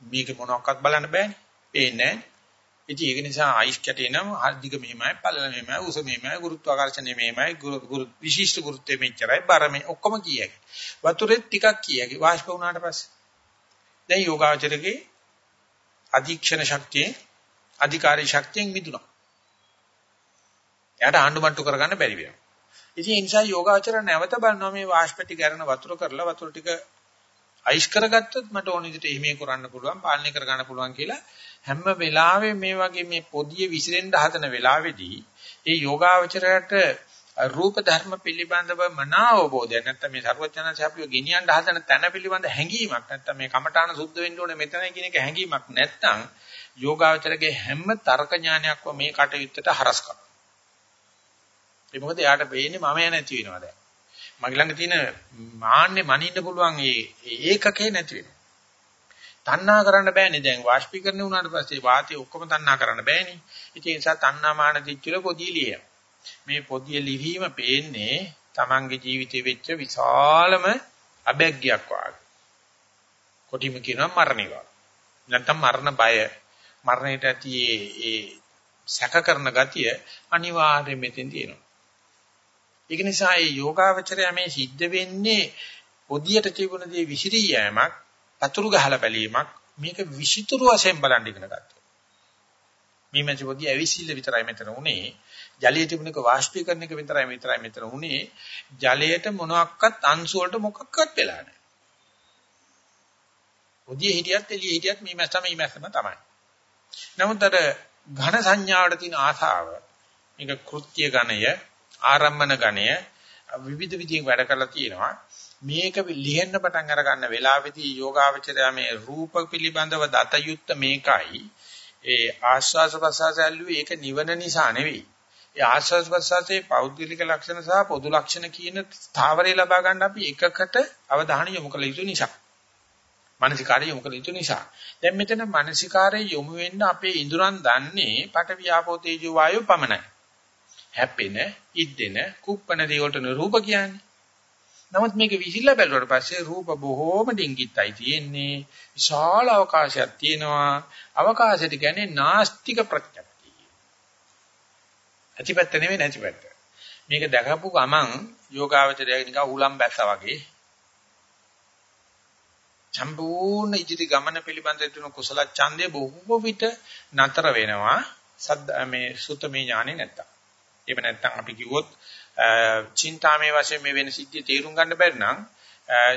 මේක මොනක්වත් බලන්න බෑනේ. පේන්නේ නැහැ. ඉතින් ඒක නිසා අයිස් කැටේ නම් හර්ධික මෙහෙමයි, පළල මෙහෙමයි, උස මෙහෙමයි, ගුරුත්වාකර්ෂණය මෙහෙමයි, ගුරු විශිෂ්ට ගුරුත්වය මෙච්චරයි, බර මේ ඔක්කොම කීයකි. වතුරෙත් ටිකක් කීයකි. වාෂ්ප වුණාට පස්සේ දැන් යෝගාචරයේ අධීක්ෂණ ශක්තිය, අධිකාරී ශක්තියෙන් මිදුණා. එයාට ආණ්ඩු මට්ටු කරගන්න බැරි වෙනවා. ඉතින් ඒ නිසා යෝගාචර නැවත බලනවා මේ වාෂ්පටි කරන වතුර කරලා වතුර ටික අයිස් කරගත්තොත් මට ඕන විදිහට එහෙම කරන්න පුළුවන් පාලනය කරගන්න පුළුවන් කියලා හැම වෙලාවෙම මේ වගේ මේ පොදිය විසිරෙන්න හදන වෙලාවේදී ඒ යෝගාචරයට රූප ධර්ම පිළිබඳව මනා අවබෝධය නැත්නම් මේ ਸਰවඥාන්සේ අපිව ගෙනියන්න හදන තැන පිළිබඳ හැඟීමක් නැත්නම් මේ කමඨාන සුද්ධ වෙන්න ඕනේ මෙතනයි කියන එක හැඟීමක් නැත්නම් යෝගාචරයේ හැම තර්ක ඥානයක්ම මේ කටයුත්තට හරස් කරනවා. ඒ මොකද එයාට වෙන්නේ මම ය නැති වෙනවා දැන්. මගේ ළඟ තියෙන මාන්නේ මනින්න පුළුවන් ඒ ඒකකේ නැති වෙනවා. තණ්හා කරන්න බෑනේ දැන් වාෂ්පීකරණය වුණාට පස්සේ වාතය ඔක්කොම තණ්හා කරන්න බෑනේ. ඉතින් ඒ නිසා තණ්හා මාන දිච්චල පොදිය ලියන. මේ පොදිය ලිවීම පේන්නේ Tamange ජීවිතේ වෙච්ච විශාලම අබැග්ගයක් වාගේ. කොටිම කියනවා මරණේ වාගේ. නැත්තම් මරණ බය මරණයට ඇති ඒ සැක කරන ගතිය අනිවාර්යයෙන් මෙතෙන් තියෙනවා. ඒක නිසා මේ යෝගාවචරය මේ සිද්ධ වෙන්නේ පොදියට තිබුණ දේ විසිරී යෑමක්, පතුරු ගහලා බැලීමක්, මේක විසිතුරු වශයෙන් බලන් ඉගෙන ගත්තා. මේ මැච පොදිය ඇවිසිල්ල විතරයි මෙතන උනේ. ජලයේ තිබුණක වාෂ්පීකරණ එක විතරයි විතරයි මෙතන උනේ. ජලයට මොනවත් අංශු වලට මොකක්වත් වෙලා නැහැ. පොදිය හිටියත් එළිය හිටියත් මේ මැස්සම මේ මැස්සම තමයි. නමුත් අර ඝන සංඥාවට තියෙන ආසාව මේක කෘත්‍ය ඝණය ආරම්මන ගණය විවිධ විදිහෙන් වැඩ කරලා තියෙනවා. මේක ලිහෙන්න පටන් අර ගන්න වෙලාවේදී යෝගාවචරය මේ රූප පිළිබඳව දත යුත්ත මේකයි. ඒ ආස්වාස ප්‍රසආස ඇල්ලුවේ ඒක නිවන නිසා නෙවෙයි. ඒ ආස්වාස් ප්‍රසආසයේ පෞද්ගලික ලක්ෂණ සහ පොදු ලක්ෂණ කියන ස්ථාවරය ලබා ගන්න අපි එකකට අවධානය යොමු කළ යුතු නිසා. මානසිකාරය යොමු කළ යුතු නිසා. දැන් මෙතන මානසිකාරය යොමු වෙන්න අපේ ඉඳුරන් දන්නේ පට වියාපෝ තේජෝ වායෝ පමණයි. හැපෙන, ඉද්දෙන, කුප්පන දේවල්ට රූප කියන්නේ. නමුත් මේක විහිල්ලා බැලුවට පස්සේ රූප බොහෝම ඩිංගිත්යි තියෙන්නේ. විශාල අවකාශයක් තියෙනවා. අවකාශයට කියන්නේ නාස්තික ප්‍රඥප්තිය. ඇතිපැත්ත නෙවෙයි නැතිපැත්ත. මේක දැකපු ගමන් යෝගාවචරය නිකන් උලම් බැස්සා වගේ සම්පූර්ණ ඉදිරි ගමන පිළිබඳ තුන කුසල ඡන්දය බොහෝ විට නතර වෙනවා සද්ද මේ සුතමේ ඥානෙ නැත්තම් එහෙම නැත්නම් අපි කිව්වොත් චින්තාමේ වශයෙන් මේ වෙන සිද්ධිය තේරුම් ගන්න බැරි නම්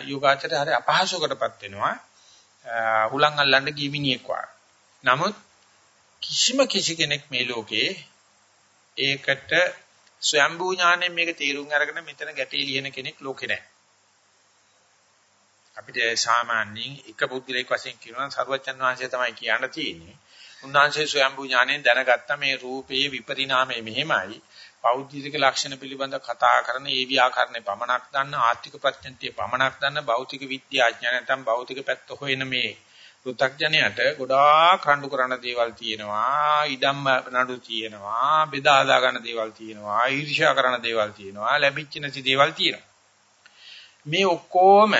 යෝගාචරය හරි අපහසුකටපත් වෙනවා. හුලං අල්ලන්න ගිමිනියෙක් වගේ. නමුත් කිසිම කිසි කෙනෙක් මේ ලෝකේ ඒකට ස්වයම්බූ ඥාණයෙන් මේක තීරුම් අරගෙන මෙතන ගැටේ ලියන කෙනෙක් ලෝකේ නැහැ. අපිට සාමාන්‍යයෙන් එක පුද්ගලයෙක් වශයෙන් කියනවා සරුවචන් වහන්සේ තමයි කියන්න තියෙන්නේ. උන්වහන්සේ ස්වයම්බූ ඥාණයෙන් දැනගත්ත මේ රූපයේ විපරිණාමය මෙහෙමයි. පෞද්ගලික ලක්ෂණ පිළිබඳ කතා කරන ඒ ව්‍යාකරණේ පමණක් දන්න ආර්ථික ප්‍රඥප්තිය පමණක් දන්න භෞතික විද්‍යාඥයන් නැත්නම් භෞතික පැත්ත හොයන මේ පෘථග්ජනයට ගොඩාක් රණ්ඩු කරන දේවල් තියෙනවා ඉඩම් නඩු තියෙනවා බෙදා හදා ගන්න දේවල් තියෙනවා ඊර්ෂ්‍යා කරන දේවල් තියෙනවා ලැබිච්ච නැති දේවල් තියෙනවා මේ ඔක්කොම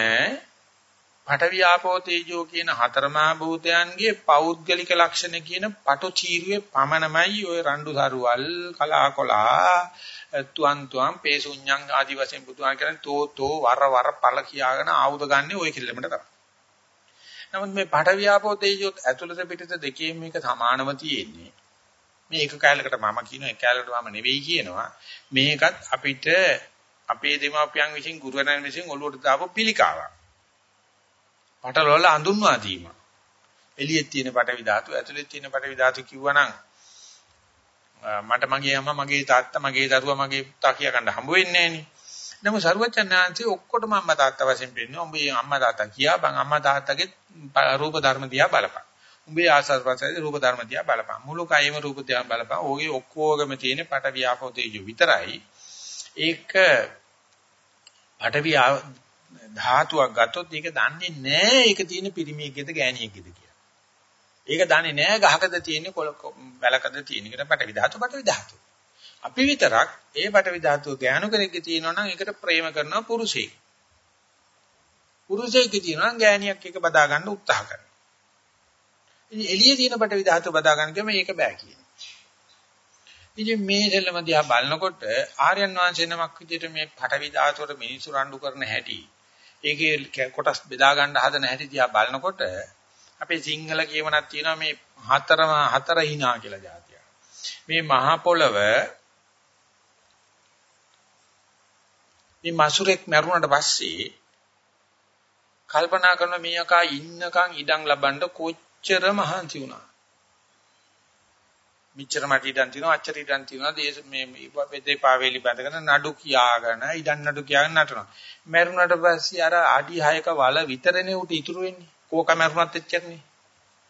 පඨවි ආපෝ තේජෝ කියන හතරමා භූතයන්ගේ පෞද්ගලික ලක්ෂණ කියන පටු චීරුවේ පමණමයි ওই රණ්ඩු සරුවල් කලාකොලා තුන් තුන් පේසුඤ්ඤං ආදි වශයෙන් බුදුහාම කියන්නේ තෝ තෝ වර වර පළ කියාගෙන ආයුධ ගන්න ওই කිල්ලෙමට තමයි. නමුත් මේ පඨවි ආපෝ තේජෝ ඇතුළත පිටත දෙකේම මේක සමානව තියෙන්නේ. මේ එක කැලකට මම කියනවා එක කැලකට මම නෙවෙයි කියනවා. මේකත් අපිට අපේ දෙමාපියන් විසින් ගුරුවරයන් විසින් ඔළුවට දාපු පිළිකාවක්. පටලවල අඳුන්වා දීම. එළියේ තියෙන පටවි ධාතු ඇතුලේ තියෙන පටවි ධාතු කිව්වනම් මට මගේ අම්මා මගේ තාත්තා මගේ දරුවා මගේ පුතා කියා ගන්න හම්බ වෙන්නේ නැහනේ. නමුත් සරුවචනාංශේ ඔක්කොටම අම්මා තාත්තා වශයෙන් පෙන්නනවා. උඹේ අම්මා තාත්තා කියා බං අම්මා තාත්තගේ රූප ධර්ම දිහා බලපන්. උඹේ ආසස් පසයි රූප ධර්ම දිහා බලපන්. මුළු කයෙම රූප දිහා බලපන්. ඕගේ ඔක්කොගම තියෙන පටවි ආපෝ තේජෝ විතරයි. ඒක පටවි ධාතුවක් ගත්තොත් ඒක දන්නේ නැහැ ඒක තියෙන පිරිමියෙක්ගේද ගෑණියෙක්ගේද කියලා. ඒක දන්නේ නැහැ ගහකද තියෙන වැලකද තියෙන එකට පටවි ධාතු පටවි ධාතු. අපි විතරක් ඒ පටවි ධාතුව ගෑනු කෙනෙක්ගේ තියෙනවා නම් ඒකට ප්‍රේම කරනවා පුරුෂයෙක්. පුරුෂයෙක්ගේ තියෙනවා නම් ගෑණියක් එක බදා ගන්න උත්සාහ කරනවා. ඉතින් එළියේ තියෙන පටවි ධාතුව බදා ගන්න කියම මේක බෑ කියනවා. ඉතින් මේ දෙල්ලම දිහා බලනකොට ආර්යයන් වහන්සේ නමක් විදිහට මේ පටවි ධාතුවට මිනිසු රණ්ඩු කරන හැටි ඒකේ කොටස් බෙදා ගන්න හදන හැටි දිහා බලනකොට අපේ සිංහල කියවනක් තියෙනවා මේ හතරම හතර hina කියලා જાතිය. මේ මහ පොළව මේ මසුරෙක් මරුණට පස්සේ කල්පනා කරන මේකා ඉන්නකන් ඉඩම් ලබන්න කොච්චර මහන්සි වුණා. මිච්ඡර මට ඉඩම් තියෙනවා අච්චර ඉඩම් තියෙනවා. දේශ මේ දෙපාවේලි බඳගෙන නඩු කියාගෙන ඉඩම් නඩු කියාගෙන නටනවා. මැරුණට පස්සේ අර අඩි 6ක වල විතරනේ උට ඉතුරු වෙන්නේ. කෝක මැරුණත් එච්චරනේ.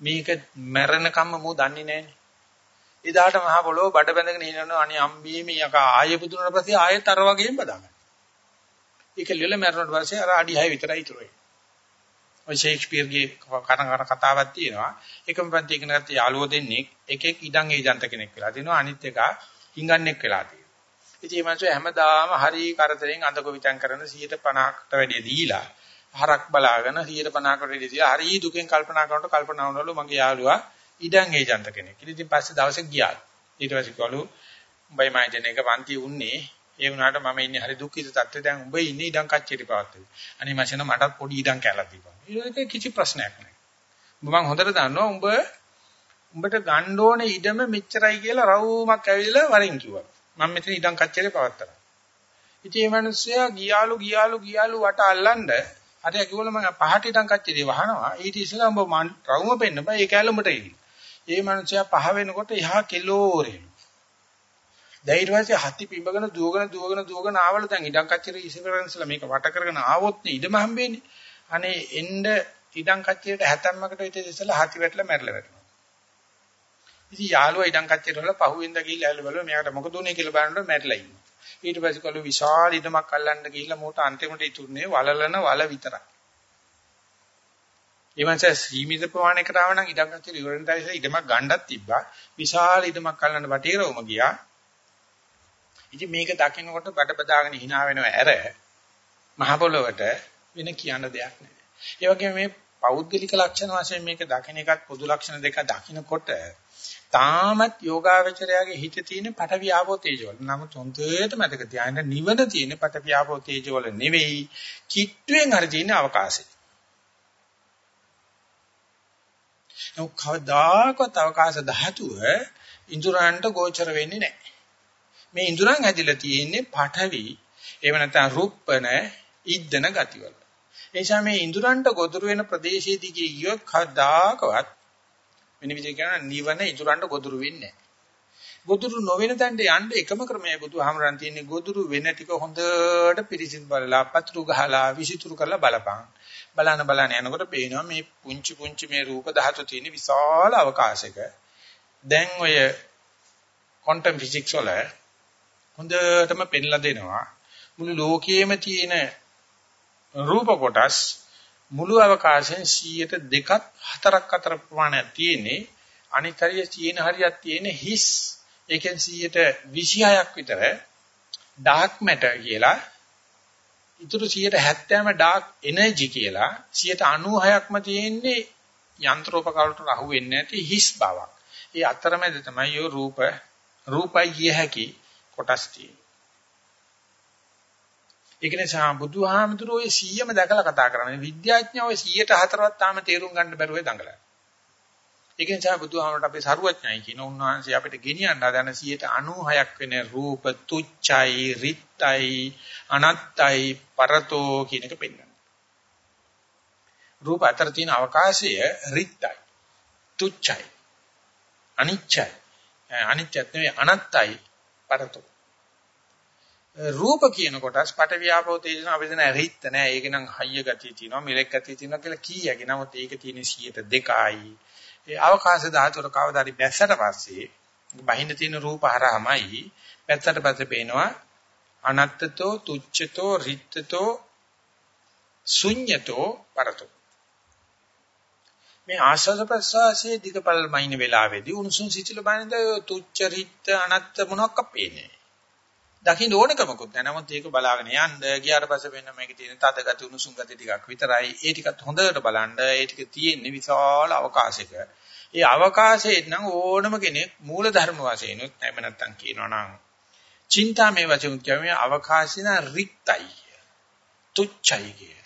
මේක මැරෙනකම්ම මෝ දන්නේ නැහනේ. එදාට මහ පොළොව බඩ බැඳගෙන ඉන්නවනේ අනේ අම්බී මේ යක ආයෙ පුදුනට පස්සේ ආයෙත් අර වගේම බදාගන්න. ඒක ලියල මැරුණට පස්සේ අර අඩි 6 විතරයි ඉතුරු වෙන්නේ. ඔය ෂේක්ස්පියර්ගේ කන කන කතාවක් තියෙනවා. එකම පන්ති ඉගෙන ගත්ත යාළුවෝ දෙන්නෙක් එකෙක් ඉඩම් ඒජන්ත කෙනෙක් වෙලා තිනවා. අනිත් එක හිඟන්නෙක් වෙලා තියෙනවා. ඉතින් මේ මිනිස්සු හැමදාම හරි කරදරෙන් අඳක විතං කරන 150කට වැඩිය දීලා හරක් බලාගෙන 150කට වැඩිය දීලා හරි දුකෙන් කල්පනා කරනකොට කල්පනා වුණලු මගේ යාළුවා ඉඩම් ඒජන්ත කෙනෙක්. ඉතින් පස්සේ දවසක් ගියා. ඊට පස්සේ කළු උඹයි මයි දෙන එක පන්ති උන්නේ ඒ වුණාට මම ඉන්නේ හරි දුක්ඛිත තත්ත්වය දැන් උඹ ඉන්නේ ඉඩම් කච්චේට පවත්තේ. අනේ මචං මටත් පොඩි ඉඩම් කැලක් දීපන්. ඒක කිසි ප්‍රශ්නයක් නෑ. මම හොඳට දන්නවා උඹ උඹට ගන්න ඕනේ ඉඩම මෙච්චරයි කියලා රවුමක් ඇවිල්ලා වරින් කිව්වා. මම මෙතන ඉඩම් කච්චේට පවත්තරා. ඉතින් මේ මිනිස්සයා ගියාලු ගියාලු ගියාලු වට අල්ලන්න අර කිව්වල මම පහට ඉඩම් කච්චේදී වහනවා. ඊට ඉස්සෙල්ලා උඹ රවුම පෙන්න බෑ ඒ කැලේ උඹට එයි. ඒ මිනිස්සයා පහ වෙනකොට එහා කෙලෝරේ දැන් ඊට පස්සේ හති පිඹගෙන දුවගෙන දුවගෙන දුවගෙන ආවල දැන් ඉඩම් කච්චරේ ඉසිකරන්ස්ලා මේක වට කරගෙන ආවොත් නේ ඉඩම හම්බෙන්නේ. අනේ එන්න ඉඩම් කච්චරේට හැතැම්මකට විතර ඉස්සලා හති වැටලා මැරලා වැටෙනවා. ඉතින් යාළුවා ඉඩම් කච්චරේ වල පහුවෙන්ද ගිහිල්ලා ඇල්ල බලුවා මෙයාට මොකද උනේ කියලා බලනකොට මැරලා ඉන්නවා. ඊට පස්සේ කළු විශාල ඉඩමක් අල්ලන්න ගිහිල්ලා මෝට අන්තිමට ඉතුරුනේ වලලන වල විතරයි. ඊමණස සීමිත ප්‍රමාණයකට ආව නම් ඉඩම් කච්චරේ ඉවරෙන් දැයිස ඉඩමක් ගණ්ඩක් තිබ්බා. විශාල ඉඩමක් අල්ලන්න වටේරවම ගියා. ඉතින් මේක දකින්නකොට බඩ බදාගෙන hina වෙනව ඇර මහ පොළොවට වෙන කියන්න දෙයක් නැහැ. ඒ වගේම මේ පෞද්ගලික ලක්ෂණ වශයෙන් මේක දකින්න එකත් පොදු ලක්ෂණ දෙක දකින්නකොට තාමත් යෝගාවචරයාගේ හිතේ තියෙන පටවිය ආපෝ තේජවල. නමුත් හොඳට මතක තියාගන්න නිවන තියෙන පටවිය ආපෝ තේජවල නෙවෙයි කිට්ටුවෙන් හරි තියෙන අවකාශය. නෝ කවදාකවත් අවකාශ ධාතුව ඉන්ද්‍රයන්ට ගෝචර වෙන්නේ නැහැ. මේ ඉඳුරන් ඇදිලා තියෙන්නේ පඨවි එහෙම නැත්නම් රුප්පන ඉද්දන ගතිවල. ඒ නිසා මේ ඉඳුරන්ට ගොදුරු වෙන ප්‍රදේශයේදී ගියොත් කවදාකවත් වෙන විදිහ කියන නිවන ඉඳුරන්ට ගොදුරු වෙන්නේ නැහැ. ගොදුරු නොවන තැනට යන්න එකම ක්‍රමය බුදුහාමරන් තියෙන්නේ ගොදුරු වෙන ටික හොඳට පිරිසිදු බලලා පතුරු ගහලා විසිතුරු කරලා බලපං. බලන බලන යනකොට පේනවා මේ පුංචි පුංචි මේ රූප ධාතු තියෙන විශාල අවකාශයක. දැන් ඔය ක්වොන්ටම් ෆිසික්ස් වල හොඳටම පෙන්ලා දෙනවා මුළු ලෝකයේම තියෙන රූප කොටස් මුළු අවකාශයෙන් 100ට දෙකක් හතරක් අතර ප්‍රමාණයක් තියෙන්නේ අනිත් හරිය තියෙන හරියක් තියෙන හිස් ඒකෙන් 126ක් විතර ඩාර්ක් මැටර් කියලා ඉතුරු 170ම ඩාර්ක් එනර්ජි කියලා 96ක්ම තියෙන්නේ යන්ත්‍රෝපකරණට අහු වෙන්නේ නැති හිස් බවක්. ඒ අතරමැද තමයි යෝ රූප රූපයි කිය හැකි කොටස් තියෙන්නේ. ඒක නිසා බුදුහාමුදුරුවෝ ඒ 100ම දැකලා කතා කරන්නේ විද්‍යාඥයෝ 104වත් තාම තේරුම් ගන්න බැරුව දඟලනවා. ඒක නිසා බුදුහාමරට අපි සරුවඥයි කියන උන්වහන්සේ අපිට ගෙනියන්න හදන 96ක් වෙන රූප තුච්චයි රිත්යි අනත්තයි පරතෝ කියන එක පෙන්වනවා. රූප අතර තියෙන අවකාශය රිත්යි තුච්චයි අනිච්චයි අනිත්‍යත් නෙවෙයි අනත්තයි පරතෝ රූප කියන කොටස් පට වියාපෝ තේජන අවේදන රිත්ත නෑ. ඒක නම් හයිය ගතිය තියෙනවා මෙලෙක් ගතිය තියෙනවා කියලා කීයගේ නමුත් ඒක තියෙන 102යි ඒ අවකාශ ධාතුර කවදාරි බැස්සට පස්සේ බහින්න තියෙන රූප හරහමයි පැත්තට පස්සේ පේනවා අනත්තතෝ තුච්ඡතෝ රිත්තතෝ ශුඤ්ඤතෝ පරතෝ. මේ ආශ්වාස ප්‍රශ්වාසයේ දිගපල් මයින් වෙලාවේදී උණුසුම් සිසිල බානින්ද තුච්ඡ රිත්ත අනත්ත මොනක්ක පේන්නේ දකින්න ඕනකමකුත් නැහැ. නමුත් ඒක බලාගෙන යන්න ගියාට පස්සේ වෙන මේකේ තියෙන තද ගති උණුසුම් ගති ටිකක් විතරයි. ඒ ටිකත් හොඳට බලන්න. ඒ ටික තියෙන්නේ විශාල අවකාශයක. ඒ අවකාශයේ නම් ඕනම කෙනෙක් මූල ධර්ම වශයෙන් උත් නැම නැත්තම් කියනවා නම් චින්තාමේ වචන කියන්නේ අවකාශින රික්තයි. තුච්චයි කිය.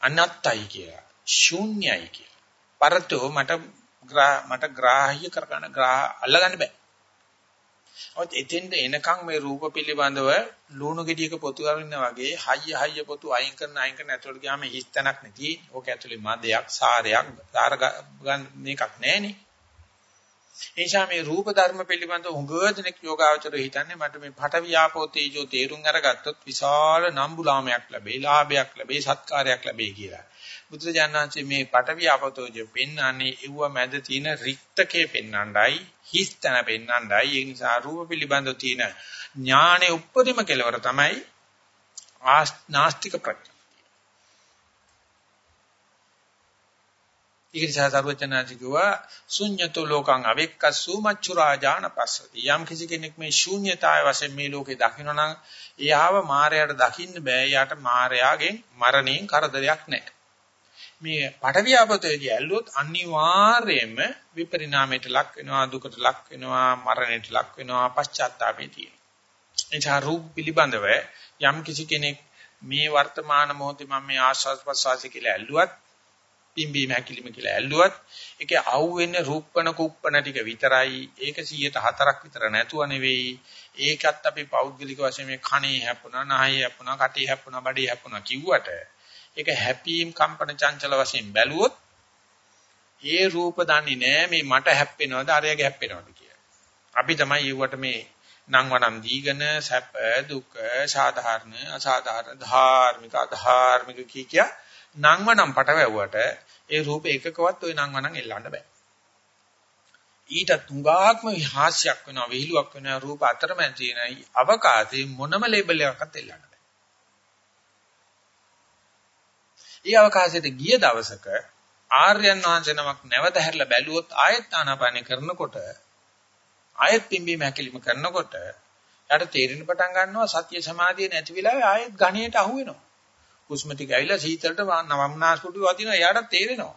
අනත්තයි කිය. ශූන්‍යයි කිය. පරතෝ මට මට ග්‍රාහ්‍ය කරගන්න ග්‍රහ අල්ලගන්න බෑ. ඔත් එතෙන්ද එනකන් මේ රූප පිළිබඳව ලුණු ගෙඩියක පොතු අරින්න වගේ හයිය හයිය පොතු අයින් කරන අයින් කරන ඇතුළට ගියාම හිස්තනක් නැති. ඕක ඇතුලේ මදයක්, සාරයක්, සාර මේකක් නැහෙනේ. එනිසා මේ රූප ධර්ම පිළිබඳව උගදෙනෙක් යෝගාවචරය හිතන්නේ මට මේ පඨවි ආපෝ තේජෝ තේරුම් අරගත්තොත් විශාල නම්බුලාමයක් ලැබේ, ලාභයක් ලැබේ, සත්කාරයක් ලැබේ කියලා. බුදුජානනාංශයේ මේ පඨවි ආපතෝජ පෙන්වන්නේ ඒව මැද තියෙන රික්තකේ පෙන්වන්නයි හිස්තන පෙන්වන්නයි ඒ නිසා රූප පිළිබඳව තියෙන ඥානෙ උප්පරිම කෙලවර තමයි නාස්තික ප්‍රඥා. ඒක නිසා සර්වචනාජි කිව්වා ශුඤ්‍යතෝ ලෝකං අවෙක්කස්සු මච්චු රාජාන පස්සති. යම් කිසි කෙනෙක් මේ ශූන්‍යතාවය වශයෙන් මේ ලෝකේ දකිනවා නම් එයාව මායයට දකින්න බෑ. යාට මායයාගෙන් මරණයෙන් කරදරයක් නැහැ. මේ පටවියාපතේදී ඇල්ලුවොත් අනිවාර්යයෙන්ම විපරිණාමයට ලක් වෙනවා දුකට ලක් වෙනවා මරණයට ලක් වෙනවා පශ්චාත්තාපේ තියෙනවා. එනිසා රූප පිළිබඳව යම් කිසි කෙනෙක් මේ වර්තමාන මොහොතේ මම මේ ආස්වාද ප්‍රසවාසය කියලා ඇල්ලුවත් පිම්බීම හැකිලිම කියලා ඇල්ලුවත් ඒකේ අහුවෙන්නේ රූපණ කුප්පණ ටික විතරයි ඒක 104ක් විතර නැතුව නෙවෙයි ඒකත් අපි පෞද්ගලික වශයෙන් මේ කණේ හැපුණා නහයේ හැපුණා කටේ හැපුණා බඩේ හැපුණා කිව්වට ඒක හැපීම් කම්පන චංචල වශයෙන් බැලුවොත් ඒ රූප දන්නේ නෑ මේ මට හැප්පෙනවද අරයගේ හැප්පෙනවද කියලා. අපි තමයි ඊවට මේ නම් වනම් දීගෙන සැප දුක සාධාරණ අසාධාරණ ධාර්මික අධාර්මික කී කිය නම් වනම් පටවැව්වට ඒ රූප එකකවත් ওই නම් වනම් එල්ලන්න බෑ. ඊට තුඟාත්ම විහාස්යක් වෙනවා විහිළුවක් වෙනවා රූප අතරමැද තියෙන අවකාශයේ මොනම ලේබල් එකක්වත් එල්ලන්න ඒ අවකාශයට ගිය දවසක ආර්යයන් වහන්සේ නමක් නැවත හැරලා බැලුවොත් ආයත් ආනාපානය කරනකොට ආයත් පිම්බීම හැකිලිම කරනකොට යාට තේරෙන පටන් ගන්නවා සත්‍ය සමාධිය නැති වෙලාවේ ආයත් ඝණයට අහු වෙනවා. හුස්ම ටික ඇවිල්ලා සීතලට නවම්නාස්පුඩු වදිනවා යාට තේරෙනවා.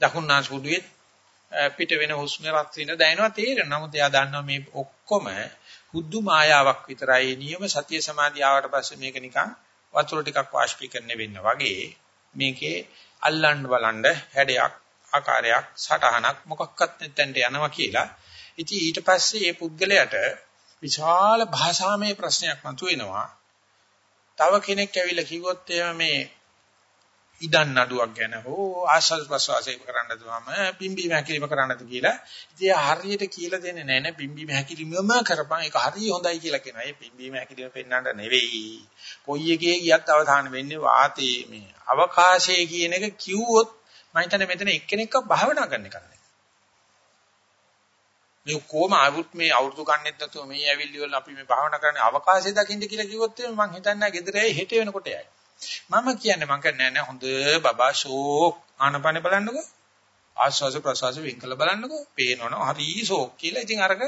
දකුණුනාස්පුඩුවේ පිට වෙන හුස්ම රත් වෙන දැනෙනවා තේරෙනවා. නමුත් එයා දන්නවා මේ ඔක්කොම හුදු මායාවක් විතරයි. නියම සත්‍ය සමාධිය ආවට පස්සේ මේක නිකන් වතුර ටිකක් වාෂ්පීකරණය වෙන්න වගේ මේකේ අල්ලන්න බලන්න හැඩයක් ආකාරයක් සටහනක් මොකක්වත් නැත්නම් යනවා කියලා. ඉතින් ඊට පස්සේ මේ පුද්ගලයාට විශාල භාෂාමය ප්‍රශ්නයක් මතුවෙනවා. තව කෙනෙක් ඇවිල්ලා කිව්වොත් එහෙම මේ ඉදන් නඩුවක් ගැන හෝ ආස්වාද ප්‍රසවාසය කරන්නද මම පිම්බීම හැකිලිම කරන්නද කියලා ඉතින් හරියට කියලා දෙන්නේ නැහැ නේ පිම්බීම හැකිලිමම කරපන් ඒක හරිය හොඳයි කියලා කියනවා. ඒ පිම්බීම හැකිලිම පෙන්වන්න නෙවෙයි. කොයි එකේ ගියත් අවධානය වෙන්නේ වාතයේ මේ අවකාශයේ කියන එක කිව්වොත් මම හිතන්නේ මෙතන එක්කෙනෙක්ව භාවනා කරන එක නෙවෙයි. මේ කොහොම ආවුත් මේ අවුරුදු ගන්නෙත් නැතුව මේ ඇවිල්ලි වල අපි මේ භාවනා කරන්නේ අවකාශය දකින්න කියලා කිව්වොත් මම හිතන්නේ ගෙදර ඇයි හෙට වෙනකොට යයි. මම කියන්නේ මම කියන්නේ නෑ හොඳ බබා ෂෝක් ආනපන බලන්නකෝ. ආස්වාස ප්‍රසවාස වින්කල බලන්නකෝ. පේනවනේ හරි ෂෝක් කියලා. ඉතින් අරක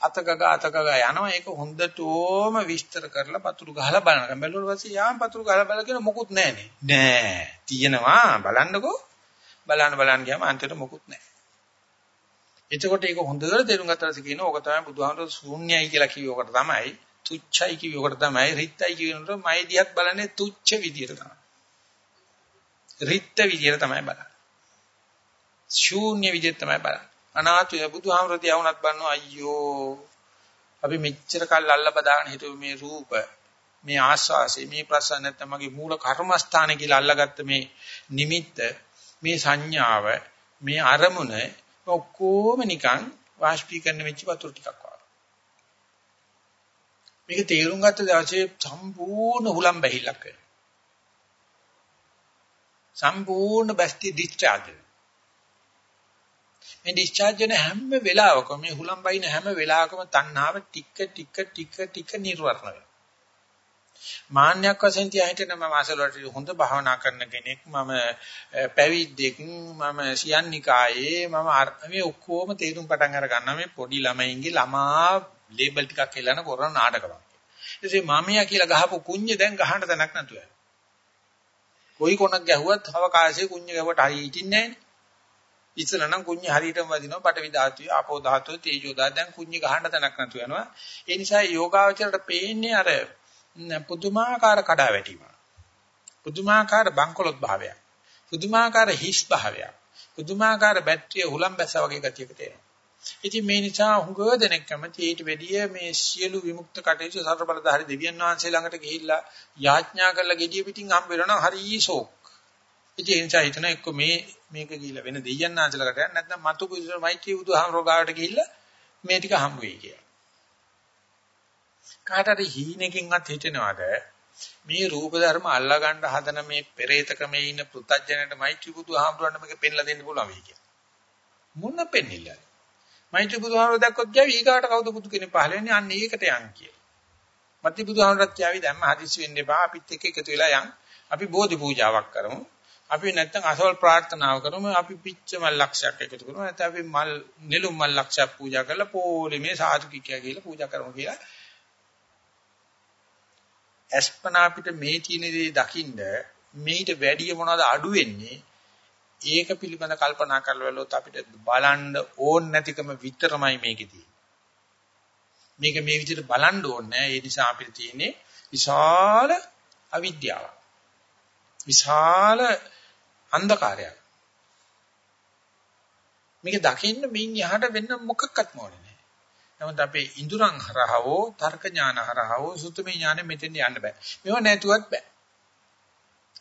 අතකග අතකග යනවා ඒක හොඳටම විස්තර කරලා පතුරු ගහලා බලනවා. බැලුවා පස්සේ යාම් පතුරු ගහලා බලලා කියන මොකුත් නැහනේ. නෑ. තියෙනවා බලන්නකෝ. බලන්න බලන්න ගියාම අන්තිමට මොකුත් නැහැ. එතකොට ඒක හොඳට තේරුම් ගත්තාට කියන ඕක තමයි බුදුහාමුදුරුවෝ ශූන්‍යයි කියලා කිව්වකට තමයි තුච්චයි කිව්වකට තමයි රිත්යි කියනකොට මයි දිහත් බලන්නේ තුච්ච විදියට තමයි. රිත්ත විදියට තමයි බලන්නේ. ශූන්‍ය විදියට තමයි බලන්නේ. අනාත්මය බුදුහාමුදුරුවෝ දිහා වුණත් බලනවා අයියෝ අපි මෙච්චර කල් අල්ල බදාගෙන හිටු මේ රූප මේ ආස්වාසේ මේ ප්‍රසන්න නැත්නම් මගේ මූල කර්මස්ථාන කියලා අල්ලගත්ත මේ නිමිත්ත මේ සංඥාව මේ අරමුණ ඔක්කොම නිකන් වාෂ්පීකරණ වෙච්ච වතුර ටිකක් වගේ. මේක තේරුම් ගත්ත දවසේ සම්පූර්ණ හුලම් බැහිලක් වෙනවා. සම්පූර්ණ බැස්ටි ඩිස්චාර්ජ් මේ ඩිස්චාර්ජ් වෙන හැම වෙලාවකම මේ හුලම් බයින හැම වෙලාවකම තණ්හාව ටික ටික ටික ටික නිර්වර්ණ වෙනවා. මාන්නයක් වශයෙන් තියාහිටන මම අසලට හොඳ භාවනා කරන කෙනෙක් මම පැවිද්දෙක් මම සියන්නිකායේ මම මේ ඔක්කොම තේරුම් පටන් අර ගන්නවා මේ පොඩි ළමයින්ගේ ළමා ලේබල් ටිකක් එල්ලන කරන නාටකමක්. ඊටසේ මමියා කියලා ගහපු කුඤ්ඤ දැන් ගහන්න තැනක් නැතුව යනවා. කොයි කොනක් ගැහුවත් අවකාශයේ කුඤ්ඤ ගැහුවට හරිය හිටින්නේ නැහැ. ඉස්සල නම් කුඤ්ඤ හරියටම වදිනවා පටවි ධාතුවේ ආපෝ ධාතුවේ තේජෝ ධාතුවේ දැන් කුඤ්ඤ ගහන්න තැනක් නැතුව යනවා. ඒ නිසා යෝගාවචරයට පේන්නේ අර පුදුමාකාර කඩාවැටීමක්. පුදුමාකාර බංකොලොත් භාවයක්. පුදුමාකාර හිස් භාවයක්. පුදුමාකාර බැටරිය හුලම් බැස වගේ ගතියකට එනවා. ඉතින් මේ නිසා හුඟ දෙනෙක් කැමති ඊට වැඩිය මේ සියලු විමුක්ත කටයුතු සතර බලධාරි දෙවියන් වහන්සේ ළඟට ගිහිල්ලා යාඥා කරලා gediya පිටින් හම්බ වෙනවා හරි ෂෝක්. ඉතින් ඒ නිසා හිතන එක්ක මේ මේක ගිහිල්ලා වෙන දෙවියන් වහන්සේලාට යන්න නැත්නම් මතු කුසල මෛත්‍රී බුදුහාමරෝ ගාවට ගිහිල්ලා මේ ටික හම්බ වෙයි කියලා. කාට හරි හීනකින්වත් හිතෙනවද මේ රූප ධර්ම අල්ලා ගන්න හදන මේ පෙරේතකමේ ඉන්න පෘථජනට මෛත්‍රී බුදුහාමුදුරන් මේක පෙන්ලා දෙන්න පුළුවන් වෙයි කියලා. මොන පෙන්නිල්ලද? මෛත්‍රී බුදුහාමුදුර දැක්කොත් කියවි ඊගාට කවුද බුදු කෙනෙක් පහල වෙන්නේ අන්න ඒකට යන් කියලා. මෛත්‍රී බුදුහාමුදුරත් කියවි දැම්ම හදිස්සි වෙන්න එපා අපිත් එක්ක එකතු වෙලා යන්. අපි බෝධි පූජාවක් කරමු. අපි නැත්තම් අසවල් ප්‍රාර්ථනාව කරමු අපි පිච්ච මල් ලක්ෂයක් එකතු කරමු නැත්නම් අපි මල් නෙළුම් මල් ලක්ෂයක් පූජා කරලා පොලිමේ සාදු කිකියා කියලා පූජා කරමු කියලා අස්පනා අපිට මේ තියෙන දේ දකින්න මේිට වැඩිය මොනවද අඩු වෙන්නේ? ඒක පිළිබඳ කල්පනා කරලා බලුවොත් අපිට බලන්න ඕන නැතිකම විතරමයි මේකේ තියෙන්නේ. මේක මේ විදිහට බලන්න ඕනේ ඒ නිසා අපිට තියෙන්නේ විශාල අවිද්‍යාවක්. විශාල අන්ධකාරයක්. මේක දකින්න මින් යහට වෙන්න මොකක්වත් ඕනේ නමුත් අපේ ඉඳුරන් හරහවෝ තර්ක ඥාන හරහවෝ සුතමේ ඥානෙ මෙතෙන් යන්න බෑ. මේව නැතුවත් බෑ.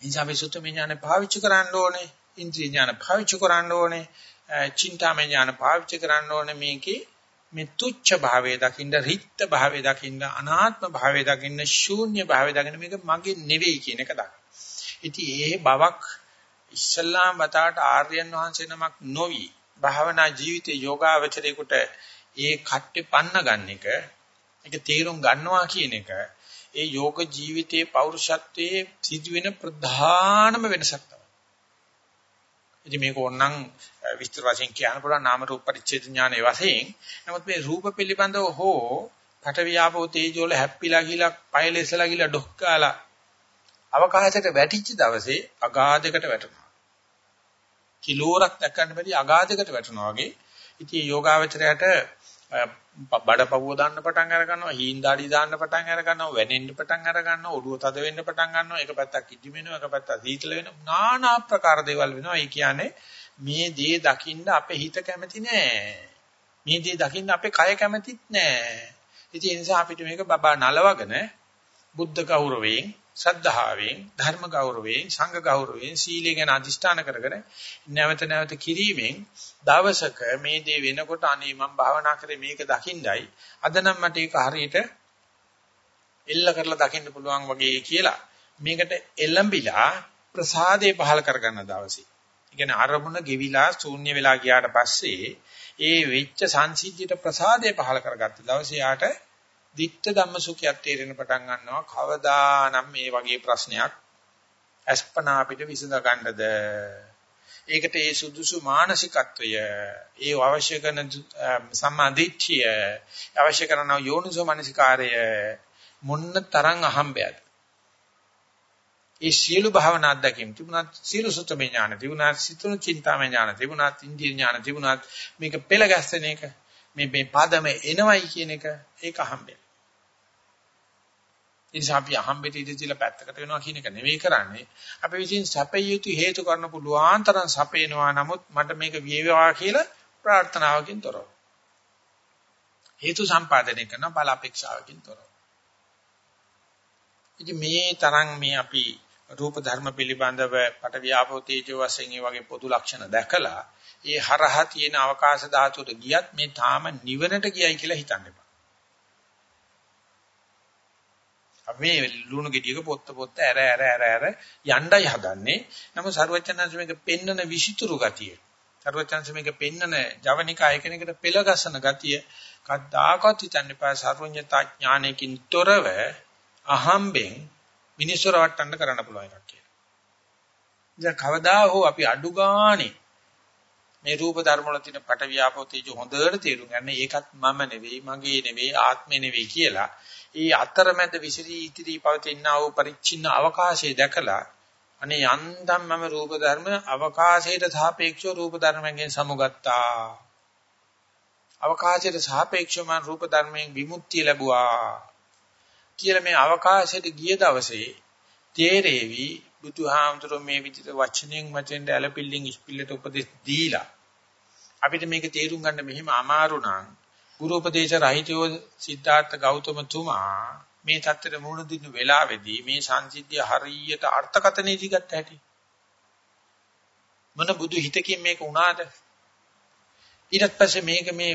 නිසා අපි සුතමේ ඥානෙ පාවිච්චි කරන්න ඕනේ. ඉන්ද්‍රිය ඥාන පාවිච්චි කරන්න ඕනේ. චින්තාමය ඥාන පාවිච්චි කරන්න ඕනේ මේකේ මේ තුච්ඡ භාවය දකින්න, රිත්ත භාවය දකින්න, අනාත්ම භාවය දකින්න, ශූන්‍ය භාවය දකින්න මේක මගේ නෙවෙයි කියන එක දකින්න. ඉතින් ඒ බවක් ඉස්ලාම් වතාවට ආර්යයන් වහන්සේ නමක් නොවි භාවනා ජීවිතේ යෝගාවචරේකට ඒ කට්ටේ පන්න ගන්න එක ඒක තේරුම් ගන්නවා කියන එක ඒ යෝග ජීවිතයේ පෞරුෂත්වයේ සිදුවෙන ප්‍රධානම වෙනසක් තමයි. ඉතින් මේක ඕනනම් විස්තර වශයෙන් කියන්න පුළුවන් නාම රූප පරිච්ඡේද ඥානයේ වශයෙන්. නමුත් මේ රූප පිළිබඳව හෝ පටවියාපෝ තේජෝ වල හැප්පිලා ගිලා පයලෙසලා ගිලා ඩොක්කාලා අවකාශයට වැටිච්ච දවසේ අගාධයකට වැටෙනවා. කිලෝරක් දැක්කන්න බැරි අගාධයකට වැටෙනවා වගේ. ඉතින් යෝගාවචරයට බඩපවුව දාන්න පටන් අර ගන්නවා හීන් දාඩි දාන්න පටන් අර ගන්නවා වැනෙන්න පටන් අර ගන්නවා ඔළුව තද වෙන්න පටන් ගන්නවා එක පැත්තක් ඉදි වෙනවා එක පැත්තක් සීතල වෙනවා. নানা ආකාර දේවල් වෙනවා. ඒ කියන්නේ මේ දේ දකින්න අපේ හිත කැමති නෑ. මේ දේ දකින්න අපේ කය කැමතිත් නෑ. ඉතින් ඒ නිසා අපිට මේක බබා නලවගෙන බුද්ධ ගෞරවයෙන් සද්ධාවෙන් ධර්ම ගෞරවයෙන් සංඝ ගෞරවයෙන් සීලය ගැන අදිෂ්ඨාන කරගෙන නැවත නැවත කිරීමෙන් දවසක මේ දේ වෙනකොට අනේ මම භාවනා කරේ මේක දකින්නයි අද නම් මට ඒක හරියට එල්ල කරලා දකින්න පුළුවන් වගේ කියලා මේකට එළඹිලා ප්‍රසාදේ පහල කරගන්න දවසේ. ඒ කියන්නේ අරමුණ ගෙවිලා ශූන්‍ය වෙලා ගියාට පස්සේ ඒ වෙච්ච සංසිද්ධියට ප්‍රසාදේ පහල කරගත්ත දවසේ යාට ditta ධම්ම සුඛයක් තේරෙන පටන් ගන්නවා. කවදානම් මේ වගේ ප්‍රශ්නයක් අස්පනා අපිට විසඳ ගන්නද? ඒකට ඒ සුදුසු මානසිකත්වය ඒ අවශ්‍ය කරන සම්මාදිට්ඨිය අවශ්‍ය කරන යෝනිසෝ මනසිකාරය මොන්න තරම් අහම්බයද? ඒ සියලු භාවනා අධ්‍යක්ීම් තිබුණත් සියලු සුත්තම ඥාන තිබුණත් සිතුණු චින්තාමය ඥාන තිබුණත් ඉන්දිය ඥාන තිබුණත් මේක පෙළ ගැස්සෙන එක. මේ මේ පදම එනවයි කියන එක ඒක අහම්බය. ඉතින් අපි අහම්බෙට ඉඳිලා පැත්තකට වෙනවා කියන එක නෙවෙයි කරන්නේ. අපි විසින් සැපය යුතු හේතු කරන පුළුවන් තරම් සැපේනවා. නමුත් මට මේක වේවා කියලා ප්‍රාර්ථනාවකින් තොරව. හේතු සම්පාදනය කරන බල අපේක්ෂාවකින් තොරව. ඉතින් මේ තරම් මේ අපි රූප ධර්ම පිළිබඳව පට ව්‍යාපෝ තේජෝ වශයෙන් මේ වගේ පොදු ලක්ෂණ දැකලා ඒ හරහා තියෙන අවකාශ ධාතුවට ගියත් මේ තාම නිවනට ගියයි කියලා හිතන්න එපා. අපි මේ ලුණු ගෙඩියක පොත්ත පොත්ත ඇර ඇර ඇර ඇර යණ්ඩයි හදන්නේ. නමුත් සරුවචනංශ මේක පෙන්නන විසිතුරු ගතිය. සරුවචනංශ මේක පෙන්නන ජවනිකා එකනකට පෙළ ගසන ගතිය කද්දාකත් හිතන්න එපා සර්වඥතා ඥානයකින් තොරව අහම්බෙන් මිනිස්සු රවට්ටන්න කරන්න පුළුවන් එකක් කියලා. ඉතින් කවදා හෝ අපි අඩු ගානේ මේ රූප ධර්ම වල තියෙන පට වියාපෝ තේජෝ හොඳට තේරුම් ගන්න ඒකත් මම නෙවෙයි මගේ නෙවෙයි ආත්මේ නෙවෙයි කියලා. ඒ අතරමැද විසිරී ඉතිරි පවතිනා වූ පරිච්ඡින්න අවකාශය දැකලා අනේ යන්තම් මම රූප ධර්ම අවකාශයට සාපේක්ෂව රූප ධර්මයෙන් සමුගත්තා. අවකාශයට සාපේක්ෂව මම රූප ධර්මයෙන් විමුක්තිය ලැබුවා. කියලා මේ අවකාශයට ගිය දවසේ තේරේවි බුදුහාමුදුරුවෝ මේ විදිහට වචනෙන් වචෙන්ට ඇලපිල්ලින් ඉස්පිල්ලට උපදෙස් දීලා අපිට මේක තේරුම් ගන්න මෙහිම අමාරු නම් ගුරු උපදේශ රහිතව සිද්ධාර්ථ ගෞතම තුමා මේ தත්තර මුහුණ දින්න වෙලාවේදී මේ සංසිද්ධිය හරියට අර්ථකථනය දිගත් ඇති මොන බුදු හිතකින් මේක වුණාද ඊට පස්සේ මේක මේ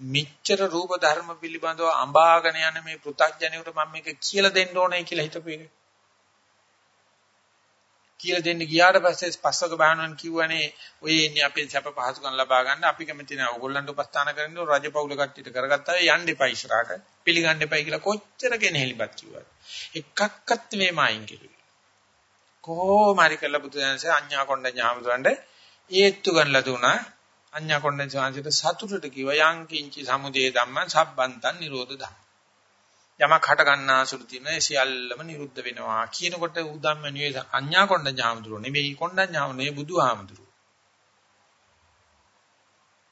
මිච්ඡර රූප ධර්ම පිළිබඳව අඹාගෙන යන මේ පෘථග්ජනයට මම මේක කියලා දෙන්න ඕනේ කියලා හිතපු එක. කියලා දෙන්න ගියාට පස්සේ පස්වක බහනන් කිව්වනේ ඔය ඉන්නේ අපේ සැප පහසුකම් ලබා ගන්න අපි කැමති නැහැ. ඕගොල්ලන්ට උපස්ථාන කරන්න රජපෞල කට්ටියට කරගත්තා යන්න එපා ඉස්සරහට. පිළිගන්න එපා කියලා කොච්චර කෙනෙහිලිපත් කිව්වද. එකක්වත් මේ මායින් කිව්වේ. කොහොම හරි කළ බුදුදහමසේ අඤ්ඤා කොණ්ඩ ඥාමතුන්ට ඒත්තු ගන්නලා දුනා අඤ්ඤා කොණ්ඩේ සාංශයට සතුටට කිව්ව යං කිංචි සමුදේ ධම්මං සබ්බන්තං නිරෝධ ධම්ම. යමක් හට ගන්නා සුළු තියෙන ඒ සියල්ලම නිරුද්ධ වෙනවා කියනකොට උදම්ම නෙවෙයි අඤ්ඤා කොණ්ඩ ඥාමතුරු නෙවෙයි කොණ්ඩ ඥාම නෙවෙයි බුදුහාමතුරු.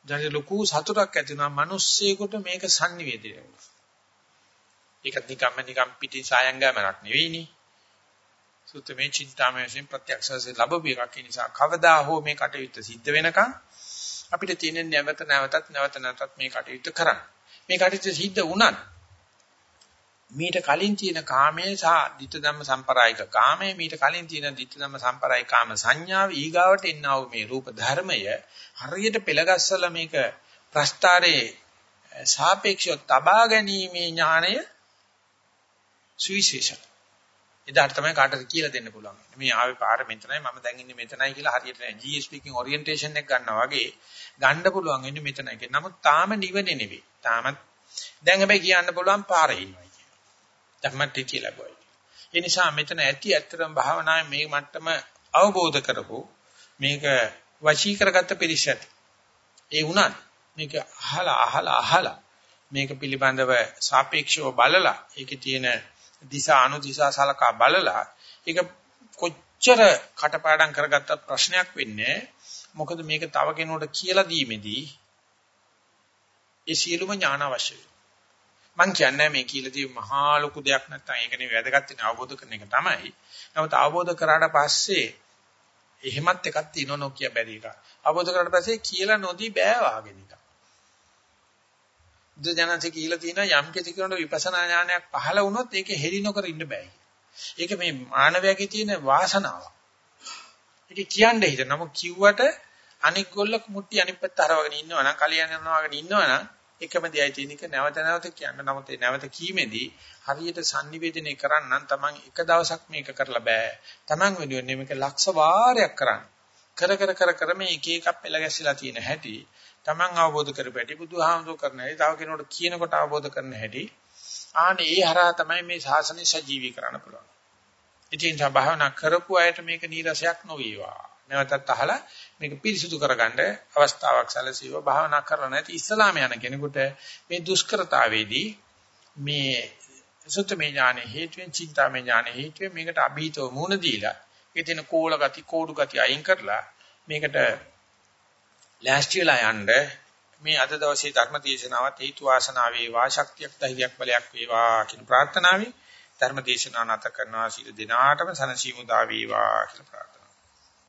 දැන් ලොකු සතුටක් ඇති වෙනවා මිනිස්සෙකුට මේක sannivedana වෙනවා. ඒකත් නිකම්ම නිකම් පිටින් සායංගමනක් නෙවෙයිනේ. සුත්තමේ චින්තාමය වශයෙන් ප්‍රත්‍යක්ෂයෙන් ලැබුව එකක් නිසා කවදා හෝ මේ කටයුත්ත සිද්ධ වෙනකන් අපිට තියෙන නැවත නැවතත් නැවත නැවතත් මේ කටයුතු කරන්න. මේ කටයුතු සිද්ධ වුණත් මීට කලින් තියෙන කාමයේ සහ ditth ධම්ම සම්පරායික කාමයේ මීට කලින් තියෙන ditth ධම්ම සම්පරායික කාම සංඥාව ඊගාවට එන්නා වූ මේ රූප ධර්මය හරියට පෙළගස්සලා මේක ප්‍රස්තාරේ සාපේක්ෂව තබා ගැනීමේ ඥාණය සුවිශේෂයි. එදාට තමයි කාටද කියලා දෙන්න පුළුවන්. මේ ආවේ පාර මෙතනයි මම දැන් ඉන්නේ මෙතනයි කියලා හරියට GSP එකකින් ඔරියන්ටේෂන් එක ගන්නවා වගේ ගන්න පුළුවන් ඉන්නේ මෙතනයි කියලා. නමුත් තාම නිවනේ නෙවෙයි. තාමත් දැන් හැබැයි කියන්න පුළුවන් පාරේ ඉන්නවා කියලා. ධම්මටි කියලා බොයි. ඒ නිසා මෙතන ඇති ඇත්තටම භාවනාවේ මේ මට්ටම අවබෝධ කරපො මේක වශී කරගත්ත පිරිසට. ඒ වුණත් මේක අහලා අහලා අහලා මේක පිළිබඳව සාපේක්ෂව බලලා ඒකේ තියෙන දිසා අනුදිසා සලකා බලලා ඒක කොච්චර කටපාඩම් කරගත්තත් ප්‍රශ්නයක් වෙන්නේ මොකද මේක තව කෙනෙකුට කියලා දීමේදී ඒ සියලුම ඥාන අවශ්‍යයි. මං කියන්නේ මේ කියලා දීම මහා ලොකු දෙයක් නැත්නම් ඒක නෙවෙයි වැදගත් වෙන අවබෝධ කරන එක තමයි. නමුත් අවබෝධ කරාට පස්සේ එහෙමත් එකක් තියෙනවා නොකිය බැරි එක. අවබෝධ කරාට පස්සේ කියලා නොදී බෑ වාගෙන එක. බුදුජානක කියලා තියෙනවා යම් කිසි කෙනෙකුට විපස්සනා ඥානයක් පහළ වුණොත් ඒක හෙලි නොකර ඉන්න බෑ. ඒක මේ මානවයාගේ තියෙන වාසනාව. ඒක කියන්නේ හිත. නමුත් කිව්වට අනික් ගොල්ල මුට්ටි අනිත් පැත්ත හරවගෙන ඉන්නවනම් කලියන් යනවා වගේ ඉන්නවනම් එකම දෙයයි තියෙන එක නැවත නැවත කියන්න. නමුත් ඒ නැවත කීමේදී හරියට sannivedanaya කරන්නම් Taman එක දවසක් මේක කරලා බෑ. Taman වෙනුවෙන් මේක ලක්ෂ වාරයක් කරන්න. කර කර කර කර මේ එක එකක් පෙළ ගැසිලා තියෙන හැටි Taman අවබෝධ කරපැටි බුදුහාමුදුර කරන හැටි තව කෙනෙකුට කියනකොට අවබෝධ කරන හැටි ආනේ ඒ හරහා තමයි මේ ශාසනය සජීවී කරන්න පුළුවන්. ඉතින් භාවනා කරපු අයට මේක නීරසයක් නොවේවා. නැවතත් අහලා මේක පිරිසුදු කරගන්න අවස්ථාවක් සැලසීව භාවනා කරලා නැති ඉස්ලාම යන කෙනෙකුට මේ දුෂ්කරතාවේදී මේ සුත්තමේ ඥානෙ හේතුවෙන් චින්තාමේ ඥානෙ හේතුවෙන් මේකට අභීතව මුණ දීලා ඒ තියෙන කෝල ගති කෝඩු ගති අයින් කරලා මේකට ලෑස්ති වෙලා යන්න මේ අද දවසේ ධර්ම දේශනාවත් හේතු වාසනා වේවා ශක්තියක් ධෛර්යයක් බලයක් වේවා කියන ප්‍රාර්ථනාවයි ධර්ම දේශනාව නැත කරනවා. සියලු දිනාටම සනසීමු දා වේවා කියලා ප්‍රාර්ථනා